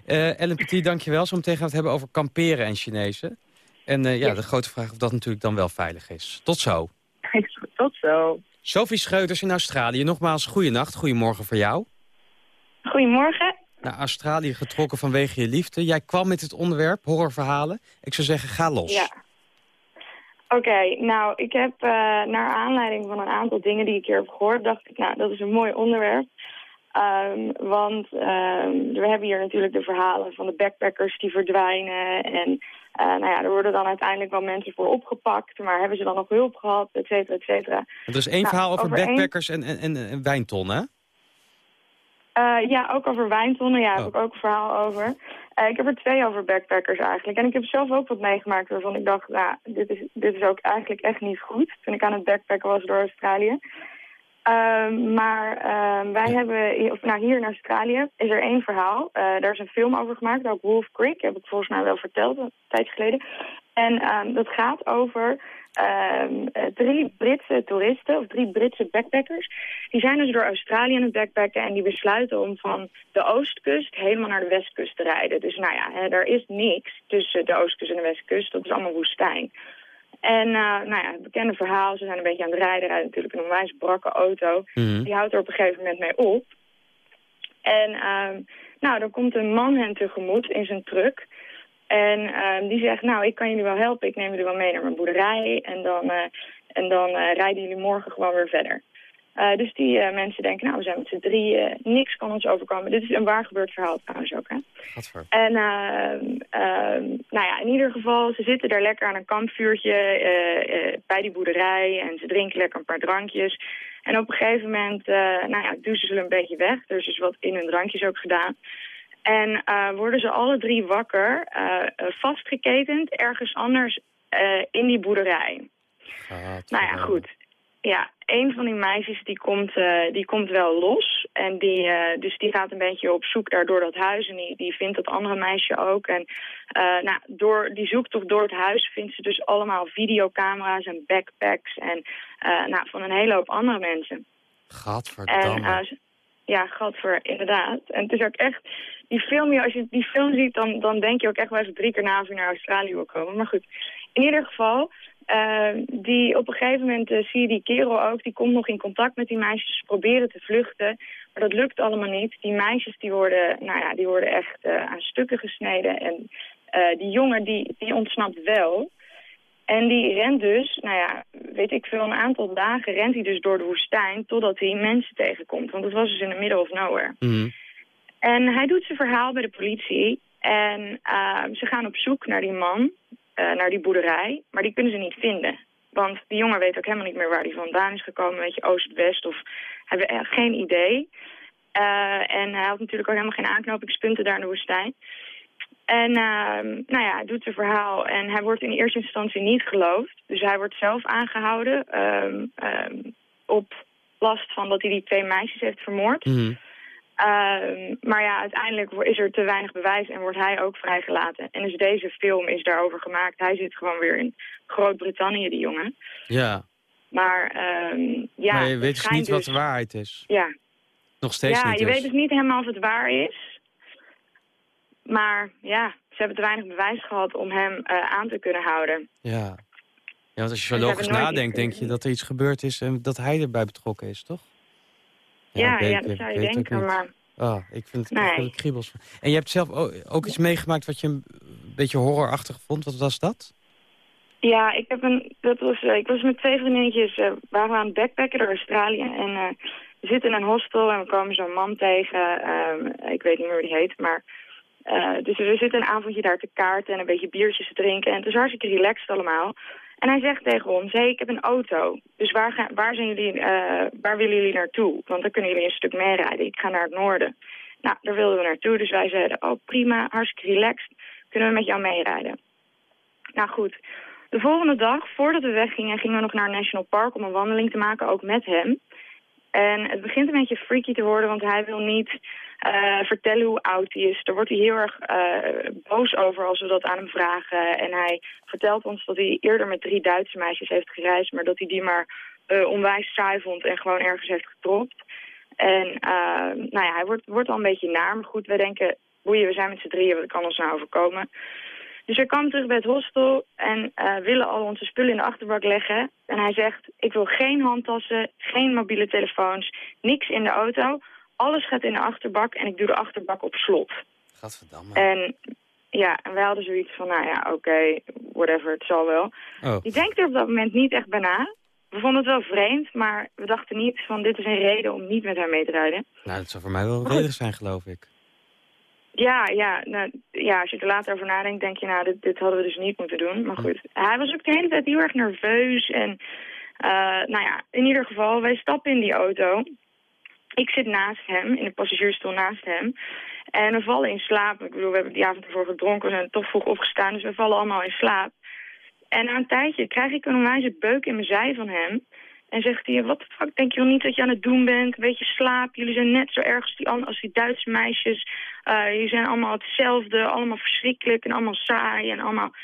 uh, Ellen Petit, dankjewel. Zo meteen gaan we het hebben over kamperen en Chinezen. En uh, ja, de grote vraag of dat natuurlijk dan wel veilig is. Tot zo. Tot zo. Sophie Scheuters in Australië. Nogmaals, goeienacht. Goedemorgen voor jou. Goedemorgen. Naar Australië getrokken vanwege je liefde. Jij kwam met het onderwerp, horrorverhalen. Ik zou zeggen, ga los. Ja. Oké, okay, nou, ik heb uh, naar aanleiding van een aantal dingen die ik hier heb gehoord... dacht ik, nou, dat is een mooi onderwerp. Um, want um, we hebben hier natuurlijk de verhalen van de backpackers die verdwijnen... en uh, nou ja, er worden dan uiteindelijk wel mensen voor opgepakt... maar hebben ze dan nog hulp gehad, et cetera, et cetera. Er is één nou, verhaal over, over backpackers en, en, en wijntonnen? Uh, ja, ook over wijntonnen. Ja, oh. heb ik ook een verhaal over. Uh, ik heb er twee over backpackers eigenlijk. En ik heb zelf ook wat meegemaakt waarvan ik dacht, nou, dit is, dit is ook eigenlijk echt niet goed. Toen ik aan het backpacken was door Australië. Uh, maar uh, wij hebben, of nou hier in Australië is er één verhaal. Uh, daar is een film over gemaakt, ook Wolf Creek. Heb ik volgens mij wel verteld, een tijd geleden. En ehm, dat gaat over um, drie Britse toeristen, of drie Britse backpackers. Die zijn dus door Australië aan het backpacken en die besluiten om van de oostkust helemaal naar de westkust te rijden. Dus nou ja, hè, er is niks tussen de oostkust en de westkust. Dat is allemaal woestijn. En uh, nou ja, het bekende verhaal, ze zijn een beetje aan het rijden, rijden natuurlijk een onwijs brakke auto. Mhm. Die houdt er op een gegeven moment mee op. En uh, nou, dan komt een man hen tegemoet in zijn truck. En uh, die zegt, nou, ik kan jullie wel helpen. Ik neem jullie wel mee naar mijn boerderij. En dan, uh, en dan uh, rijden jullie morgen gewoon weer verder. Dus die mensen denken, nou, we zijn met z'n drieën. niks kan ons overkomen. Dit is een waar gebeurd verhaal trouwens ook, hè. Gadver. En uh, nou ja, in ieder geval, ze zitten daar lekker aan een kampvuurtje uh, bij die boerderij. En ze drinken lekker een paar drankjes. En op een gegeven moment, nou ja, douchen ze een beetje weg. Dus is wat in hun drankjes ook gedaan. En worden ze alle drie wakker, vastgeketend, ergens anders in die boerderij. nou ja, goed. Ja, een van die meisjes die komt, uh, die komt wel los. En die, uh, dus die gaat een beetje op zoek daar door dat huis. En die, die vindt dat andere meisje ook. En uh, nou, door die zoektocht door het huis vindt ze dus allemaal videocamera's en backpacks. En nou, van een hele hoop andere mensen. Gadverdamme. En, ja, gadver, inderdaad. En het is ook echt... Die film, als je die film ziet, dan, dan denk je ook echt wel eens drie keer na of je naar Australië wil komen. Maar goed, in ieder geval... Uh, die op een gegeven moment uh, zie je die kerel ook, die komt nog in contact met die meisjes, proberen te vluchten, maar dat lukt allemaal niet. Die meisjes die worden, nou ja, die worden echt uh, aan stukken gesneden en die jongen die, die ontsnapt wel. En die rent dus, nou ja, weet ik veel, een aantal dagen rent hij dus door de woestijn totdat hij mensen tegenkomt. Want het was dus in the middle of nowhere. Mm. En hij doet zijn verhaal bij de politie en ze gaan op zoek naar die man. Uh, naar die boerderij. Maar die kunnen ze niet vinden. Want die jongen weet ook helemaal niet meer waar hij vandaan is gekomen. Weet je, oost-west of... Hij heeft geen idee. Uh, en hij had natuurlijk ook helemaal geen aanknopingspunten daar in de woestijn. En uh, nou ja, hij doet zijn verhaal en hij wordt in eerste instantie niet geloofd. Dus hij wordt zelf aangehouden um, um, op last van dat hij die twee meisjes heeft vermoord. Mm. Uh, maar ja, uiteindelijk is er te weinig bewijs en wordt hij ook vrijgelaten. En dus deze film is daarover gemaakt. Hij zit gewoon weer in Groot-Brittannië, die jongen. Ja. Maar uh, ja... Maar je weet dus niet dus... wat de waarheid is. Ja. Nog steeds ja, niet je dus. weet dus niet helemaal of het waar is. Maar ja, ze hebben te weinig bewijs gehad om hem uh, aan te kunnen houden. Ja. Ja, want als je zo logisch nadenkt, denk je dat er iets gebeurd is en dat hij erbij betrokken is, toch? Ja, ja, ja dat zou je denken, maar... Oh, ik vind het nee. kriebels. En je hebt zelf ook, iets meegemaakt wat je een beetje horrorachtig vond. Wat was dat? Ja, ik heb een, dat was, uh, ik was met twee vriendinnetjes, uh, waren we aan het backpacken door Australië. En uh, we zitten in een hostel en we komen zo'n man tegen. Um, ik weet niet meer hoe die heet, maar... dus we zitten een avondje daar te kaarten en een beetje biertjes te drinken. En het is hartstikke relaxed allemaal. En hij zegt tegen ons, hé, ik heb een auto. Dus waar, gaan, waar, zijn jullie, uh, waar willen jullie naartoe? Want dan kunnen jullie een stuk meerijden. Ik ga naar het noorden. Nou, daar wilden we naartoe. Dus wij zeiden, oh prima, hartstikke relaxed. Kunnen we met jou meerijden? Nou goed, de volgende dag, voordat we weggingen, gingen we nog naar national park om een wandeling te maken, ook met hem. En het begint een beetje freaky te worden, want hij wil niet uh, vertellen hoe oud hij is. Daar wordt hij heel erg uh, boos over als we dat aan hem vragen. En hij vertelt ons dat hij eerder met drie Duitse meisjes heeft gereisd... maar dat hij die maar uh, onwijs saai vond en gewoon ergens heeft getropt. En nou ja, hij wordt, wordt al een beetje naar. Maar goed, wij denken, boeien, we zijn met z'n drieën, wat kan ons nou overkomen? Dus we kwamen terug bij het hostel en willen al onze spullen in de achterbak leggen. En hij zegt, ik wil geen handtassen, geen mobiele telefoons, niks in de auto alles gaat in de achterbak en ik doe de achterbak op slot. Gadverdamme. En ja, en wij hadden zoiets van, nou ja, oké, okay, whatever, het zal wel. Oh. Die denkt er op dat moment niet echt bij na. We vonden het wel vreemd, maar we dachten niet van dit is een reden om niet met haar mee te rijden. Nou, dat zou voor mij wel een reden zijn, geloof ik. Ja, ja, nou, ja, als je er later over nadenkt, denk je, nou, dit, dit hadden we dus niet moeten doen. Maar goed, hij was ook de hele tijd heel erg nerveus. En uh, nou ja, in ieder geval, wij stappen in die auto. Ik zit naast hem, in de passagiersstoel naast hem. En we vallen in slaap. Ik bedoel, we hebben die avond ervoor gedronken. We zijn toch vroeg opgestaan, dus we vallen allemaal in slaap. En na een tijdje krijg ik een onwijze beuk in mijn zij van hem. En zegt hij, wat de fuck, denk je wel niet dat je aan het doen bent? Een beetje slaap, jullie zijn net zo erg als die, als die Duitse meisjes. Uh, jullie zijn allemaal hetzelfde, allemaal verschrikkelijk en allemaal saai en allemaal...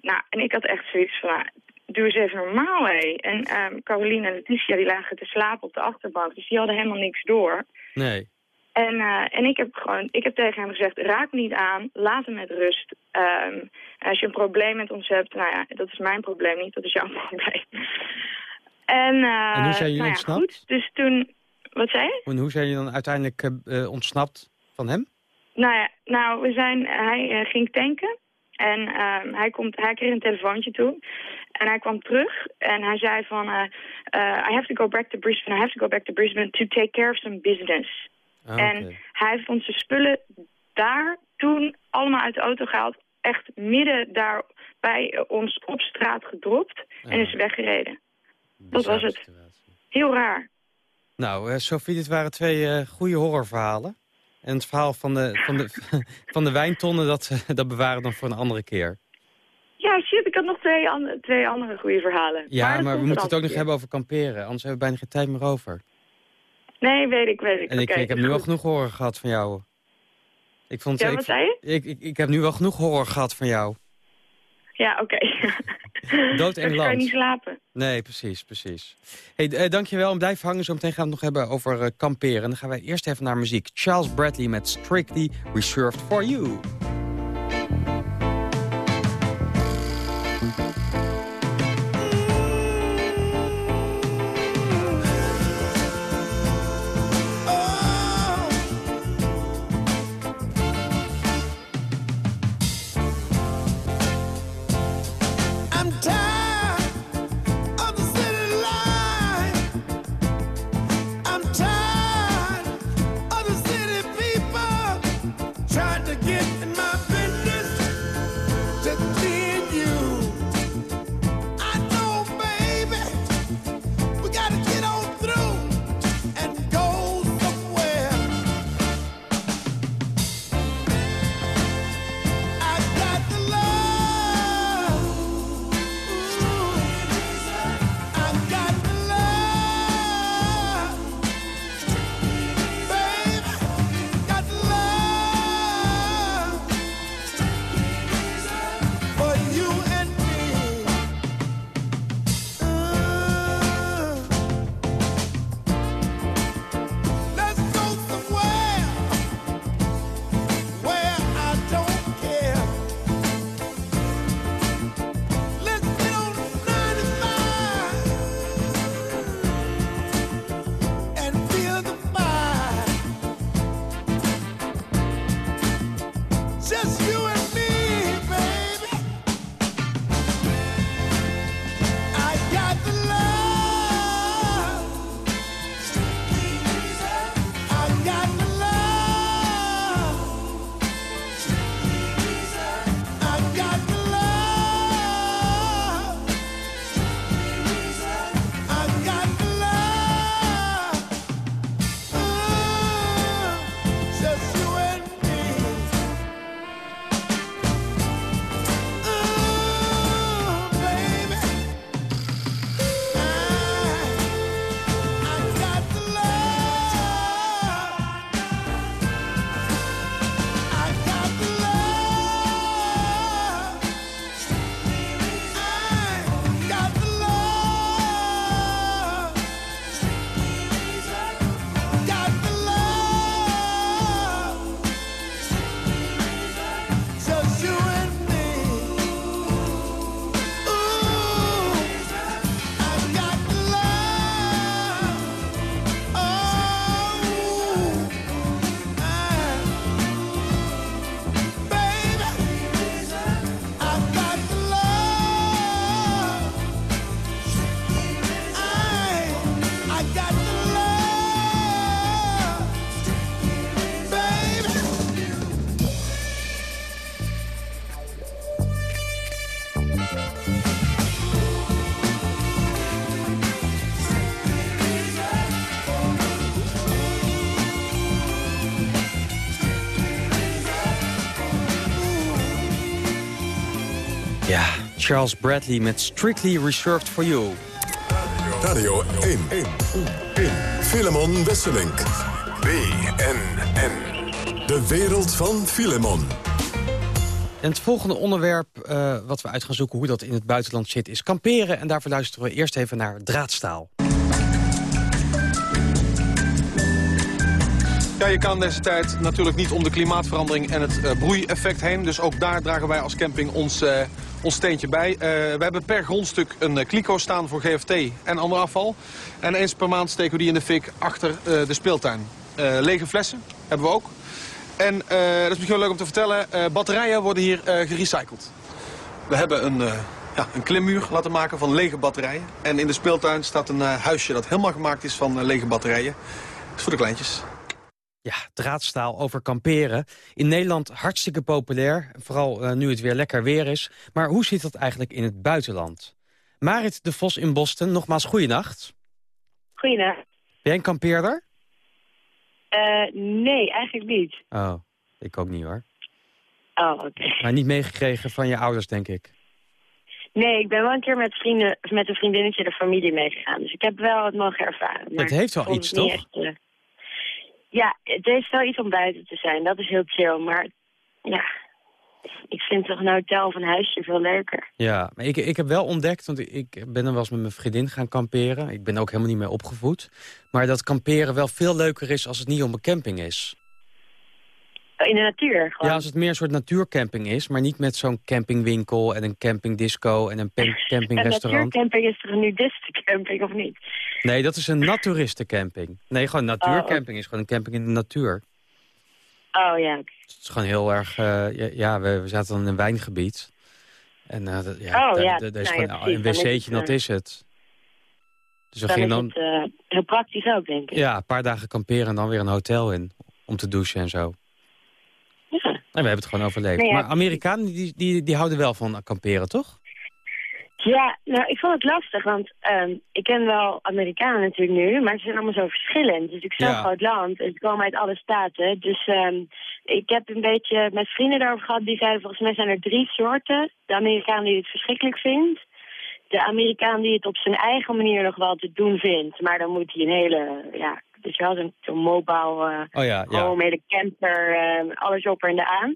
Nou, en ik had echt zoiets van, nou, doe eens even normaal, hé. En um, Caroline en Letitia, die lagen te slapen op de achterbank. Dus die hadden helemaal niks door. Nee. En, uh, en ik heb gewoon, ik heb tegen hem gezegd, raak me niet aan, laat hem met rust. Um, als je een probleem met ons hebt, nou ja, dat is mijn probleem niet, dat is jouw probleem. En, uh, en hoe zijn jullie nou ja, ontsnapt? Goed, dus toen, wat zei je? En hoe zijn jullie dan uiteindelijk uh, ontsnapt van hem? Nou ja, nou, we zijn, hij ging tanken. En um, hij, komt, hij kreeg een telefoontje toe. En hij kwam terug en hij zei van... Uh, uh, I have to go back to Brisbane. I have to go back to Brisbane to take care of some business. Ah, okay. En hij heeft onze spullen daar toen allemaal uit de auto gehaald. Echt midden daar bij ons op straat gedropt en is weggereden. Dat was het. Heel raar. Nou, uh, Sophie, dit waren twee uh, goede horrorverhalen. En het verhaal van de, van de, van de wijntonnen, dat, dat bewaren we dan voor een andere keer. Ja, shit, ik had nog twee, an twee andere goede verhalen. Ja, maar, maar we moeten het ook nog hebben over kamperen. Anders hebben we bijna geen tijd meer over. Nee, weet ik, weet ik. En ik, ik heb nu al genoeg horror gehad van jou. Ik vond, ja, wat zei je? Ik, ik, ik heb nu wel genoeg horror gehad van jou. Ja, oké. Okay. Dood en kan je niet slapen. Nee, precies, precies. Hey, uh, dankjewel en blijf hangen. Zometeen gaan we het nog hebben over uh, kamperen. En dan gaan wij eerst even naar muziek. Charles Bradley met Strictly Reserved for You. Charles Bradley met Strictly Reserved for You. Radio 1, 1, 1. Filemon Wesselink. BNN. De wereld van Filemon. En het volgende onderwerp uh, wat we uit gaan zoeken hoe dat in het buitenland zit is kamperen. En daarvoor luisteren we eerst even naar draadstaal. Ja, je kan deze tijd natuurlijk niet om de klimaatverandering en het uh, broeieffect heen. Dus ook daar dragen wij als camping ons, uh, ons steentje bij. Uh, we hebben per grondstuk een kliko staan voor GFT en ander afval. En eens per maand steken we die in de fik achter de speeltuin. lege flessen hebben we ook. En dat is misschien wel leuk om te vertellen, batterijen worden hier gerecycled. We hebben een, ja, een klimmuur laten maken van lege batterijen. En in de speeltuin staat een huisje dat helemaal gemaakt is van lege batterijen. Dat is voor de kleintjes. Ja, draadstaal over kamperen. In Nederland hartstikke populair, vooral nu het weer lekker weer is. Maar hoe zit dat eigenlijk in het buitenland? Marit de Vos in Boston, nogmaals goeienacht. Goeienacht. Ben jij een kampeerder? nee, eigenlijk niet. Oh, ik ook niet hoor. Oh, oké. Maar niet meegekregen van je ouders, denk ik. Nee, ik ben wel een keer met, vrienden, met een vriendinnetje de familie meegegaan. Dus ik heb wel het mogen ervaren. het heeft wel iets, toch? Echt, uh... Ja, het heeft wel iets om buiten te zijn. Dat is heel chill. Maar ja, ik vind toch een hotel of een huisje veel leuker. Ja, maar ik, ik heb wel ontdekt, want ik ben er wel eens met mijn vriendin gaan kamperen. Ik ben ook helemaal niet meer opgevoed. Maar dat kamperen wel veel leuker is als het niet op een camping is. In de natuur gewoon. Ja, als het meer een soort natuurcamping is, maar niet met zo'n campingwinkel en een campingdisco en een campingrestaurant. Een natuurcamping is toch een nudistencamping, of niet? Nee, dat is een naturistencamping. Nee, gewoon natuurcamping is gewoon een camping in de natuur. Oh ja. Het is gewoon heel erg, uh, ja, we, we, zaten in een wijngebied. En uh, ja, oh, ja. is nou, gewoon een wc'tje, dat is het. Dus dan gingen dan... Het, uh, heel praktisch ook, denk ik. Ja, een paar dagen kamperen en dan weer een hotel in. Om te douchen en zo. We hebben het gewoon overleefd. Nee, maar Amerikanen, die, die, die houden wel van kamperen, toch? Ja, nou, ik vond het lastig, want um, ik ken wel Amerikanen natuurlijk nu, maar ze zijn allemaal zo verschillend. Dus ik zo'n ja. groot land en ze komen uit alle staten. Dus um, ik heb een beetje met vrienden daarover gehad, die zeiden volgens mij zijn er drie soorten. De Amerikaan die het verschrikkelijk vindt. De Amerikaan die het op zijn eigen manier nog wel te doen vindt, maar dan moet hij een hele, ja, dus je had een zo'n mobile, uh, oh ja, ja. home, hele camper, uh, alles op en aan.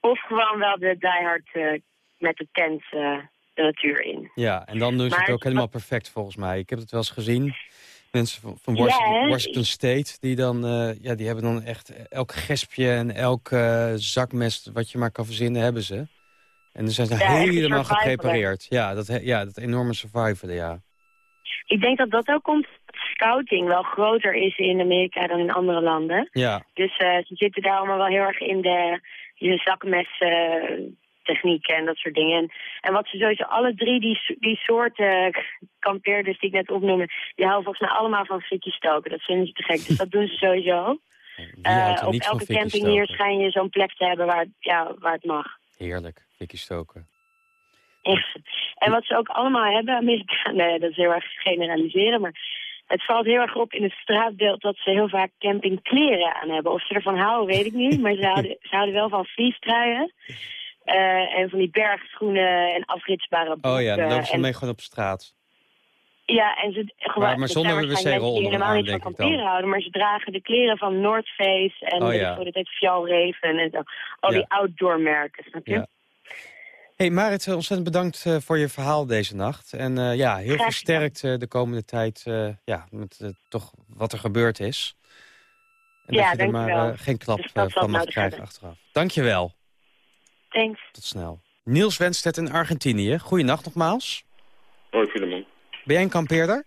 Of gewoon wel de diehard uh, met de tent de natuur in. Ja, en dan doen ze het ook helemaal perfect volgens mij. Ik heb het wel eens gezien. Mensen van, van Washington, Washington, State, die, dan, ja, die hebben dan echt elk gespje en elk zakmes wat je maar kan verzinnen, hebben ze. En dan zijn ze ja, helemaal geprepareerd. Ja dat, ja, dat enorme survivor, ja. Ik denk dat dat ook komt scouting wel groter is in Amerika dan in andere landen. Ja. Dus uh, ze zitten daar allemaal wel heel erg in de, de zakmes technieken en dat soort dingen. En, wat ze sowieso alle drie die, die soorten kampeerders die ik net opnoemde... die houden volgens mij allemaal van frikkie stoken. Dat vinden ze te gek, dus dat doen ze sowieso. Uh, op elke camping hier schijn je zo'n plek te hebben waar, ja, waar het mag. Heerlijk, frikkie stoken. Echt. En wat ze ook allemaal hebben, Amerikanen, nee, dat is heel erg generaliseren, maar het valt heel erg op in het straatbeeld dat ze heel vaak campingkleren aan hebben. Of ze ervan houden, weet ik niet, maar ze houden, ze houden wel van vliestruien. Uh, en van die bergschoenen en afritsbare boeken. Oh ja, dan lopen ze mee gewoon op straat. Ja, en ze, gewoon, maar, maar zonder wc-rol Die helemaal niet van kamperen houden, maar ze dragen de kleren van North Face en oh, ja. dat heet Fjallraven en zo. Al die outdoor merken, snap je? Ja. Hey Marit, ontzettend bedankt uh, voor je verhaal deze nacht. En uh, ja, heel versterkt uh, de komende tijd ja, met toch wat er gebeurd is. En ja, dat je er maar geen klap dus van mag krijgen achteraf. Dank je wel. Thanks. Tot snel. Niels Wenstedt in Argentinië. Goeienacht nogmaals. Hoi, Filemon. Ben jij een kampeerder?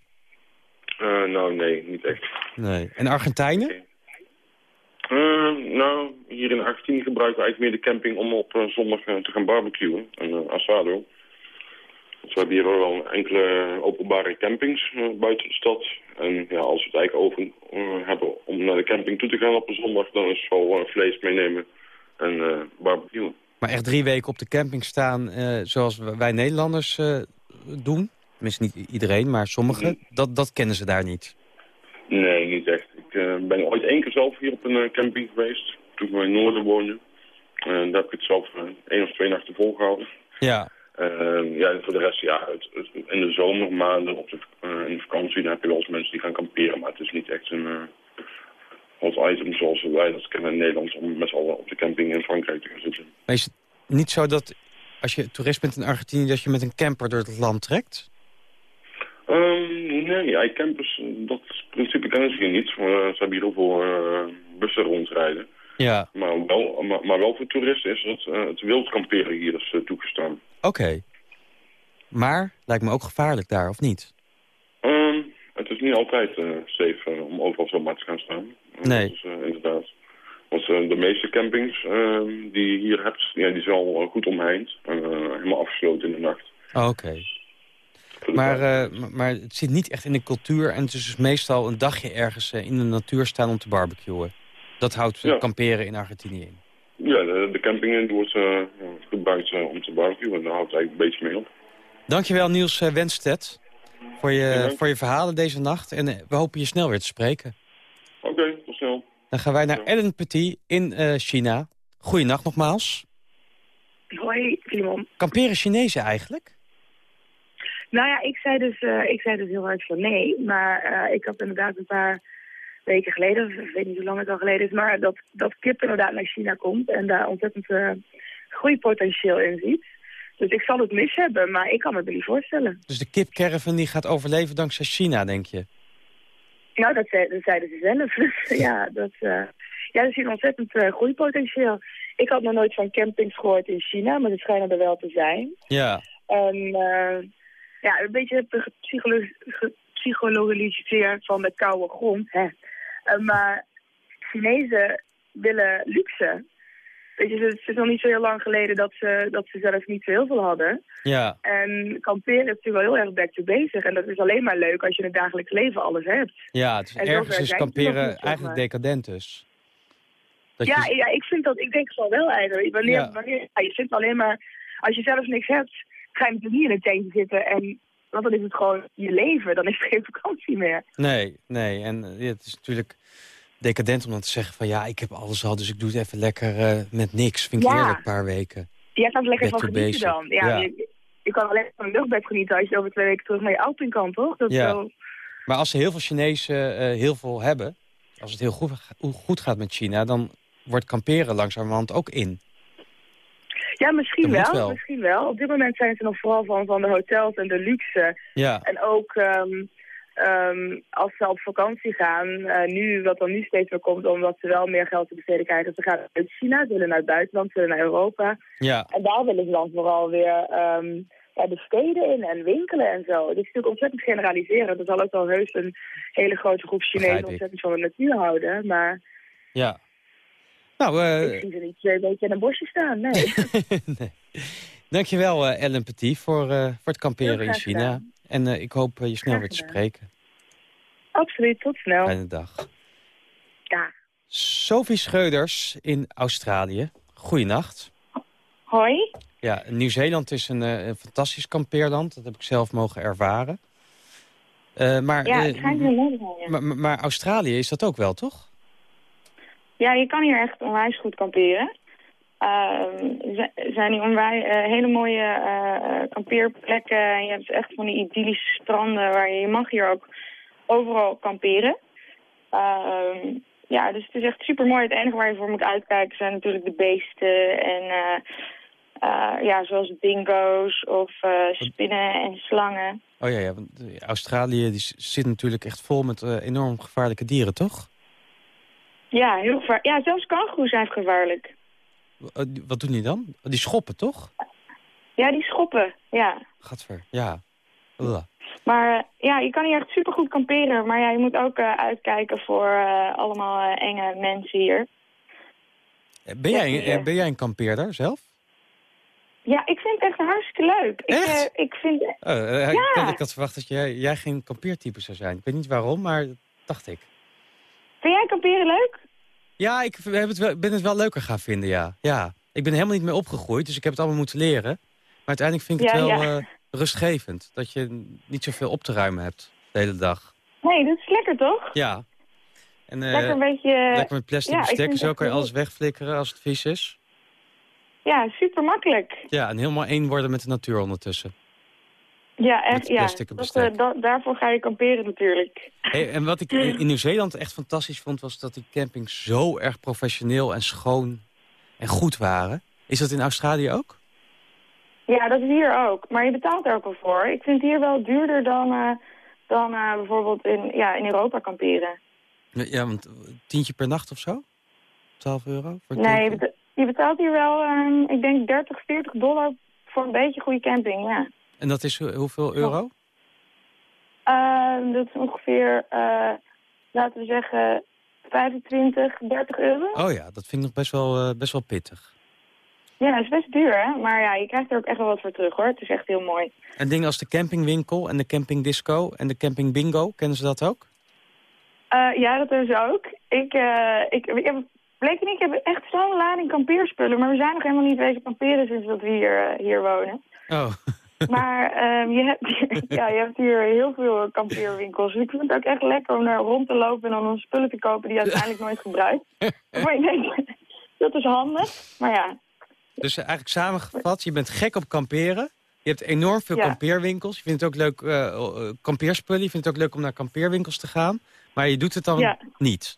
Uh, nou, nee, niet echt. Nee. En Argentijnen? Uh, nou, hier in Argentinië gebruiken we eigenlijk meer de camping om op uh, zondag te gaan barbecuen. En asado. Dus we hebben hier wel enkele openbare campings buiten de stad. En ja, als we het eigenlijk over hebben om naar de camping toe te gaan op een zondag, dan is het wel vlees meenemen en barbecuen. Maar echt drie weken op de camping staan uh, zoals wij Nederlanders uh, doen? Tenminste niet iedereen, maar sommigen. Mm. Dat, dat kennen ze daar niet. Nee, niet echt. Ik uh, ben ooit één keer zelf hier op een camping geweest. Toen we in Noorden woonden. daar heb ik het zelf één of twee nachten volgehouden. Ja. ja, voor de rest, ja, het, het, in de zomermaanden, op de, in de vakantie, dan heb je wel eens mensen die gaan kamperen. Maar het is niet echt een hot item zoals wij dat kennen in Nederland... om met z'n allen op de camping in Frankrijk te gaan zitten. Maar is het niet zo dat als je toerist bent in Argentinië... dat je met een camper door het land trekt? Um, nee, campers, dat principe kennen ze hier niet. Maar, ze hebben hier heel veel uh, bussen rondrijden. Ja. Maar wel, maar, maar wel voor toeristen is het, uh, het wild kamperen hier dus, uh, toegestaan. Oké. Maar, lijkt me ook gevaarlijk daar, of niet? Um, het is niet altijd safe om overal zomaar te gaan staan. Nee. Dus, inderdaad. Want de meeste campings ehm, die je hier hebt, ja, die zijn al goed omheind. helemaal afgesloten in de nacht. Oh, oké. Maar, uh, maar het zit niet echt in de cultuur en het is dus meestal een dagje ergens uh, in de natuur staan om te barbecuen. Dat houdt Ja. kamperen in Argentinië in. Ja, de, de camping die wordt eh, ja, gebruikt eh, om te barbecuen. En daar houdt het eigenlijk een beetje mee op. Dankjewel Niels uh, Wenstedt voor je, voor je verhalen deze nacht. En eh, we hopen je snel weer te spreken. Oké, tot snel. Dan gaan wij naar Ellen Petit in eh, China. Goeienacht nogmaals. Hoi, Simon. Kamperen Chinezen eigenlijk? Nou ja, ik zei dus, eh, ik zei dus heel hard van nee. Maar eh, ik had inderdaad een paar weken geleden, of ik weet niet hoe lang het al geleden is, maar dat, dat kip inderdaad naar China komt en daar ontzettend eh, groeipotentieel in ziet. Dus ik zal het mis hebben, maar ik kan me het niet voorstellen. Dus de kipcaravan die gaat overleven dankzij China, denk je? Nou, dat, zei, dat zeiden ze zelf. Ja, dat, eh, ja, er is hier ontzettend eh, groeipotentieel. Ik had nog nooit van campings gehoord in China, maar die schijnen er wel te zijn. Ja. En ja, een beetje gepsychologiseerd van de koude grond. Hè. Eh, maar Chinezen willen luxe. Weet je, het is nog niet zo heel lang geleden dat ze, dat ze zelf niet zo heel veel hadden. Ja. En kamperen is natuurlijk wel heel erg back to basic. En dat is alleen maar leuk als je in het dagelijks leven alles hebt. Ja, het is En zover ergens is kamperen niet, eigenlijk decadent dus. Dat ja, je- ja, ik vind dat, ik denk van wel eigenlijk. Wanneer, Ja. wanneer, ja, je zit alleen maar, als je zelf niks hebt, ga je natuurlijk niet in een tentje zitten. En, want dan is het gewoon je leven, dan is het geen vakantie meer. Nee, nee. En eh, ja, het is natuurlijk decadent om dan te zeggen van... ja, ik heb alles al, dus ik doe het even lekker eh, met niks. Vind ik Ja. heerlijk, een paar weken. Je gaat er lekker van genieten basic. dan. Ja, Ja. Je, je kan alleen van een luchtbed genieten als je over twee weken terug naar je auto kan, toch? Dat Ja. wel- Maar als ze heel veel Chinezen eh, heel veel hebben... als het heel goed, goed gaat met China... dan wordt kamperen langzamerhand ook in. Ja, misschien wel, wel. misschien wel. Op dit moment zijn ze nog vooral van, van de hotels en de luxe. Ja, En ook ehm, ehm, als ze op vakantie gaan, eh, nu, wat dan nu steeds meer komt, omdat ze wel meer geld te besteden krijgen. Ze gaan uit China, ze willen naar het buitenland, ze willen naar Europa. ja. En daar willen ze dan vooral weer ja, de steden in en winkelen en zo. Het is natuurlijk ontzettend generaliserend. Er zal ook wel heus een hele grote groep Chinezen ontzettend van de natuur houden. Maar ja. Nou, eh, ik zie ze niet twee weken in een bosje staan, nee. nee. Dankjewel, eh Ellen Petit, voor, eh, voor het kamperen in China. gedaan. En eh, ik hoop je snel weer te spreken. Absoluut, tot snel. Fijne dag. Ja. Sophie Scheuders in Australië. Goeienacht. Hoi. Ja, Nieuw-Zeeland is een, een fantastisch kampeerland. Dat heb ik zelf mogen ervaren. Maar, Ja, het schijnt heel mooi maar- maar Australië is dat ook wel, toch? Ja, je kan hier echt onwijs goed kamperen. Ehm, er zijn hier onwijs, eh, hele mooie eh, kampeerplekken. En je hebt echt van die idyllische stranden waar je, je mag hier ook overal kamperen. Ehm, ja, dus het is echt super mooi. Het enige waar je voor moet uitkijken zijn natuurlijk de beesten en eh, ja, zoals dingo's of spinnen en slangen. Oh ja, ja want Australië die zit natuurlijk echt vol met enorm gevaarlijke dieren, toch? Ja, heel gevaarlijk. Ja, zelfs kangoeroes zijn gevaarlijk. Eh, Wat doen die dan? Die schoppen, toch? Ja, die schoppen, ja. Gadver, ja. Maar eh, ja, je kan hier echt supergoed kamperen. Maar ja, je moet ook eh, uitkijken voor allemaal enge mensen hier. Ben jij, Ja, ben jij een kampeerder zelf? Ja, ik vind het echt hartstikke leuk. Ik, Echt? ik vind... Oh, Ja. ik, had, ik had verwacht dat jij, jij geen kampeertype zou zijn. Ik weet niet waarom, maar dat dacht ik. Vind jij kamperen leuk? Ja, ik heb het wel, ben het wel leuker gaan vinden, ja. ja. Ik ben helemaal niet meer opgegroeid, dus ik heb het allemaal moeten leren. Maar uiteindelijk vind ik het wel ja. eh, rustgevend. Dat je niet zoveel op te ruimen hebt de hele dag. Nee, dat is lekker toch? Ja. En, eh, lekker een beetje... lekker met plastic ja, bestek zo kan je alles wegflikkeren als het vies is. Ja, super makkelijk. Ja, en helemaal één worden met de natuur ondertussen. Ja, echt. Ja, dat, eh, da- daarvoor ga je kamperen natuurlijk. Hey, en wat ik in Nieuw-Zeeland echt fantastisch vond... was dat die campings zo erg professioneel en schoon en goed waren. Is dat in Australië ook? Ja, dat is hier ook. Maar je betaalt er ook wel voor. Ik vind het hier wel duurder dan, eh, dan eh, bijvoorbeeld in, ja, in Europa kamperen. Ja, want tientje per nacht of zo? 12 euro? Voor Nee, je betaalt hier wel, ehm, ik denk 30, 40 dollar voor een beetje goede camping, ja. En dat is hoe- hoeveel euro? Ehm, dat is ongeveer, eh, laten we zeggen, 25, 30 euro. Oh ja, dat vind ik nog best wel, eh, best wel pittig. Ja, dat is best duur, hè? Maar ja, je krijgt er ook echt wel wat voor terug, hoor. Het is echt heel mooi. En dingen als de campingwinkel en de campingdisco en de campingbingo, kennen ze dat ook? Ja, dat is ook. Ik, ik, ik heb, bleek niet, ik heb echt zo'n lading kampeerspullen. Maar we zijn nog helemaal niet wezen kamperen sinds dat we hier, uh, hier wonen. Oh. maar um, je, hebt hier, ja, je hebt hier heel veel kampeerwinkels. Dus ik vind het ook echt lekker om naar rond te lopen en dan onze spullen te kopen die je uiteindelijk nooit gebruikt. maar ik denk, dat is handig. Maar ja. Dus eigenlijk samengevat, je bent gek op kamperen. Je hebt enorm veel ja. kampeerwinkels. Je vindt het ook leuk, uh, kampeerspullen. Je vindt het ook leuk om naar kampeerwinkels te gaan. Maar je doet het dan ja. niet.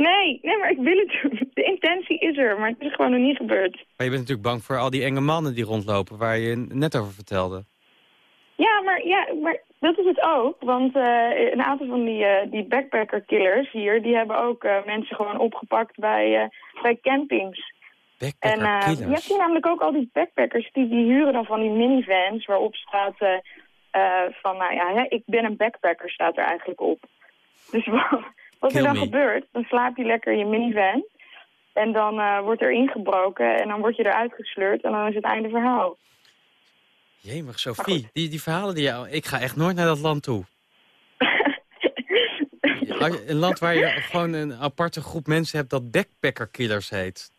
Nee, nee, maar ik wil het doen. De intentie is er, maar het is gewoon nog niet gebeurd. Maar je bent natuurlijk bang voor al die enge mannen die rondlopen... waar je net over vertelde. Ja, maar, ja, maar dat is het ook. Want uh, een aantal van die, uh, die backpacker-killers hier... die hebben ook uh, mensen gewoon opgepakt bij, bij campings. En uh, je hebt hier namelijk ook al die backpackers... die, die huren dan van die minivans waarop staat... Van, nou ja, hè, ik ben een backpacker, staat er eigenlijk op. Dus wat er dan me. gebeurt, dan slaap je lekker in je minivan. En dan uh, wordt er ingebroken en dan word je eruit gesleurd en dan is het einde verhaal. Jemig, Sophie, die, die verhalen die jou... Ik ga echt nooit naar dat land toe. een land waar je gewoon een aparte groep mensen hebt dat backpacker-killers heet.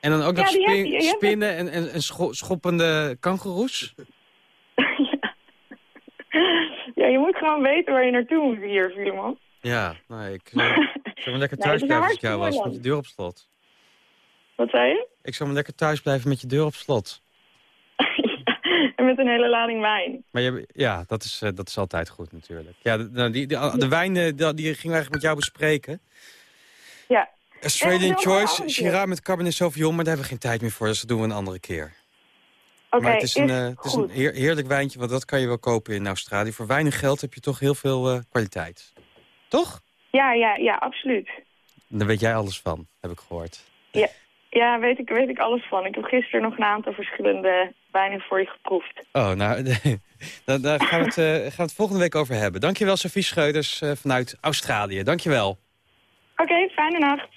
En dan ook ja, nog spin, spinnen en, en, en schoppende kangoeroes. Ja, je moet gewoon weten waar je naartoe moet hier, Filemon. Ja, nou, ik uh, zou maar lekker thuis blijven als ik jou was, met je deur op slot. Wat zei je? Ik zou maar lekker thuis blijven met je deur op slot. en met een hele lading wijn. Maar je, ja, dat is, uh, dat is altijd goed natuurlijk. Ja, de, de, die, de, de wijn die, die gingen we eigenlijk met jou bespreken. Ja. Australian Choice, Shiraz met Cabernet Sauvignon, maar daar hebben we geen tijd meer voor, dus dat doen we een andere keer. Okay, maar het is, een, is, uh, het is een heer, heerlijk wijntje, want dat kan je wel kopen in Australië. Voor weinig geld heb je toch heel veel uh, kwaliteit. Toch? Ja, ja, ja, absoluut. Daar weet jij alles van, heb ik gehoord. Ja, ja weet, ik, weet ik alles van. Ik heb gisteren nog een aantal verschillende wijnen voor je geproefd. Oh, nou, daar, daar gaan, we het, uh, gaan we het volgende week over hebben. Dankjewel, Sophie Scheuders vanuit Australië. Dankjewel. Oké, okay, fijne nacht.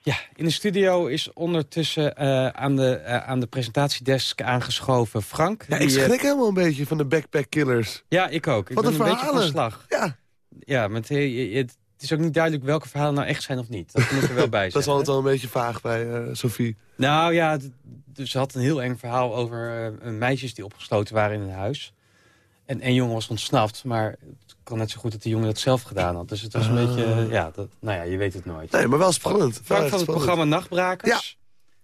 Ja, in de studio is ondertussen uh, aan, de, uh, aan de presentatiedesk aangeschoven Frank. Ja, ik schrik helemaal een beetje van de backpack killers. Ja, ik ook. Ik Wat ben een een verhalen. beetje van slag. Ja, Ja, maar het, het is ook niet duidelijk welke verhalen nou echt zijn of niet. Dat moet er wel bij dat is zijn. altijd wel een beetje vaag bij uh, Sophie. Nou ja, dus ze had een heel eng verhaal over uh, meisjes die opgesloten waren in een huis. En één jongen was ontsnapt, maar het kan net zo goed dat die jongen dat zelf gedaan had. Dus het was een Ah. beetje, ja, dat, nou ja, je weet het nooit. Nee, maar wel spannend. Frank Wel van het programma Nachtbrakers.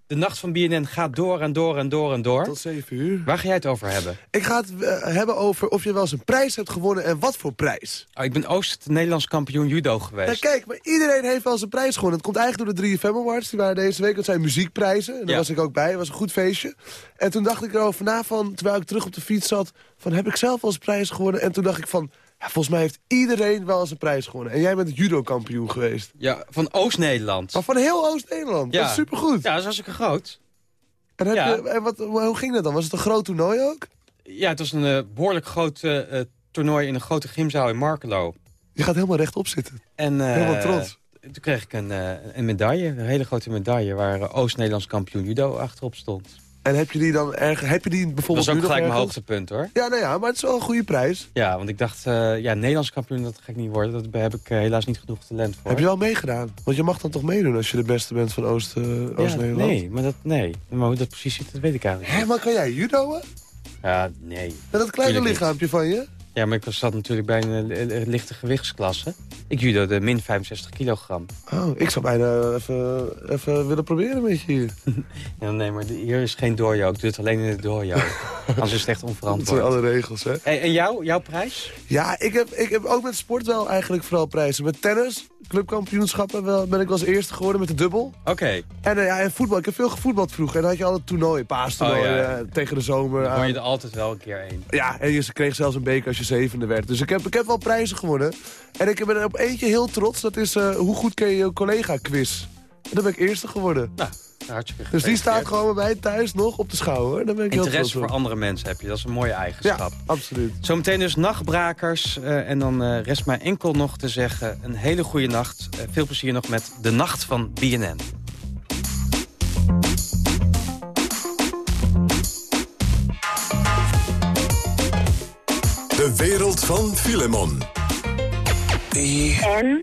De nacht van BNN gaat door en door en door en door. Tot 7 uur. Waar ga jij het over hebben? Ik ga het eh, hebben over of je wel eens een prijs hebt gewonnen en wat voor prijs. Oh, ik ben Oost-Nederlands kampioen judo geweest. Ja, kijk, maar iedereen heeft wel eens een prijs gewonnen. Het komt eigenlijk door de 3FM Awards. Die waren deze week. Dat zijn muziekprijzen. En daar Ja. was ik ook bij. Het was een goed feestje. En toen dacht ik erover na van, terwijl ik terug op de fiets zat... van heb ik zelf wel eens een prijs gewonnen? En toen dacht ik van, ja, volgens mij heeft iedereen wel eens een prijs gewonnen. En jij bent judo-kampioen geweest. Ja, van Oost-Nederland. Maar van heel Oost-Nederland. Ja. Dat is supergoed. Ja, dat is hartstikke groot. En, heb Ja. je, en wat, hoe ging dat dan? Was het een groot toernooi ook? Ja, het was een eh, behoorlijk groot eh, eh, toernooi in een grote gymzaal in Markelo. Je gaat helemaal rechtop zitten. En, Helemaal trots. Toen kreeg ik een, een medaille, een hele grote medaille... waar Oost-Nederlands kampioen judo achterop stond. En heb je die dan erg, heb je die Dat bijvoorbeeld was ook nu nog gelijk mijn hoogtepunt, hoor. Ja, nou ja, maar het is wel een goede prijs. Ja, want ik dacht, eh, ja, Nederlands kampioen, dat ga ik niet worden. Daar heb ik eh, helaas niet genoeg talent voor. Heb je wel meegedaan? Want je mag dan toch meedoen als je de beste bent van Oost, eh, Ja, Oost-Nederland? nee, maar dat, nee. Maar hoe dat precies zit, dat weet ik eigenlijk Hé, niet. maar kan jij judoën? Ja, nee. Met dat kleine lichaampje van je? Ja, maar ik was- zat natuurlijk bij een eh, eh, lichte gewichtsklasse. Ik judo de min 65 kilogram. Oh, ik zou bijna even, even willen proberen met je hier. Ja, nee, maar hier is geen doorjo. Ik doe het alleen in de doorjo. Anders is het echt Dat zijn onverantwoord. alle regels, hè? Hey, en jou, jouw prijs? Ja, ik heb, ik heb ook met sport wel eigenlijk vooral prijzen. Met tennis, clubkampioenschappen wel, ben ik wel eens eerste geworden met de dubbel. Oké. En eh, ja, en voetbal. Ik heb veel gevoetbald vroeger. En dan had je altijd toernooien, paastoernooien Oh, ja. eh, tegen de zomer. Dan je er altijd wel een keer één. Ja, en je kreeg zelfs een beker als je zevende werd. Dus ik heb, ik heb wel prijzen gewonnen. En ik ben er op eentje heel trots. Dat is eh, hoe goed ken je je collega quiz. En daar ben ik eerste geworden. Nou, hartstikke Dus die staat gewoon bij mij thuis nog op de schouw, hoor. Daar ben ik heel Interesse voor op. andere mensen heb je. Dat is een mooie eigenschap. Ja, absoluut. Zometeen dus nachtbrakers. eh, en dan eh, rest mij enkel nog te zeggen... een hele goede nacht. Eh, veel plezier nog met de nacht van BNN. De wereld van Filemon. B. N.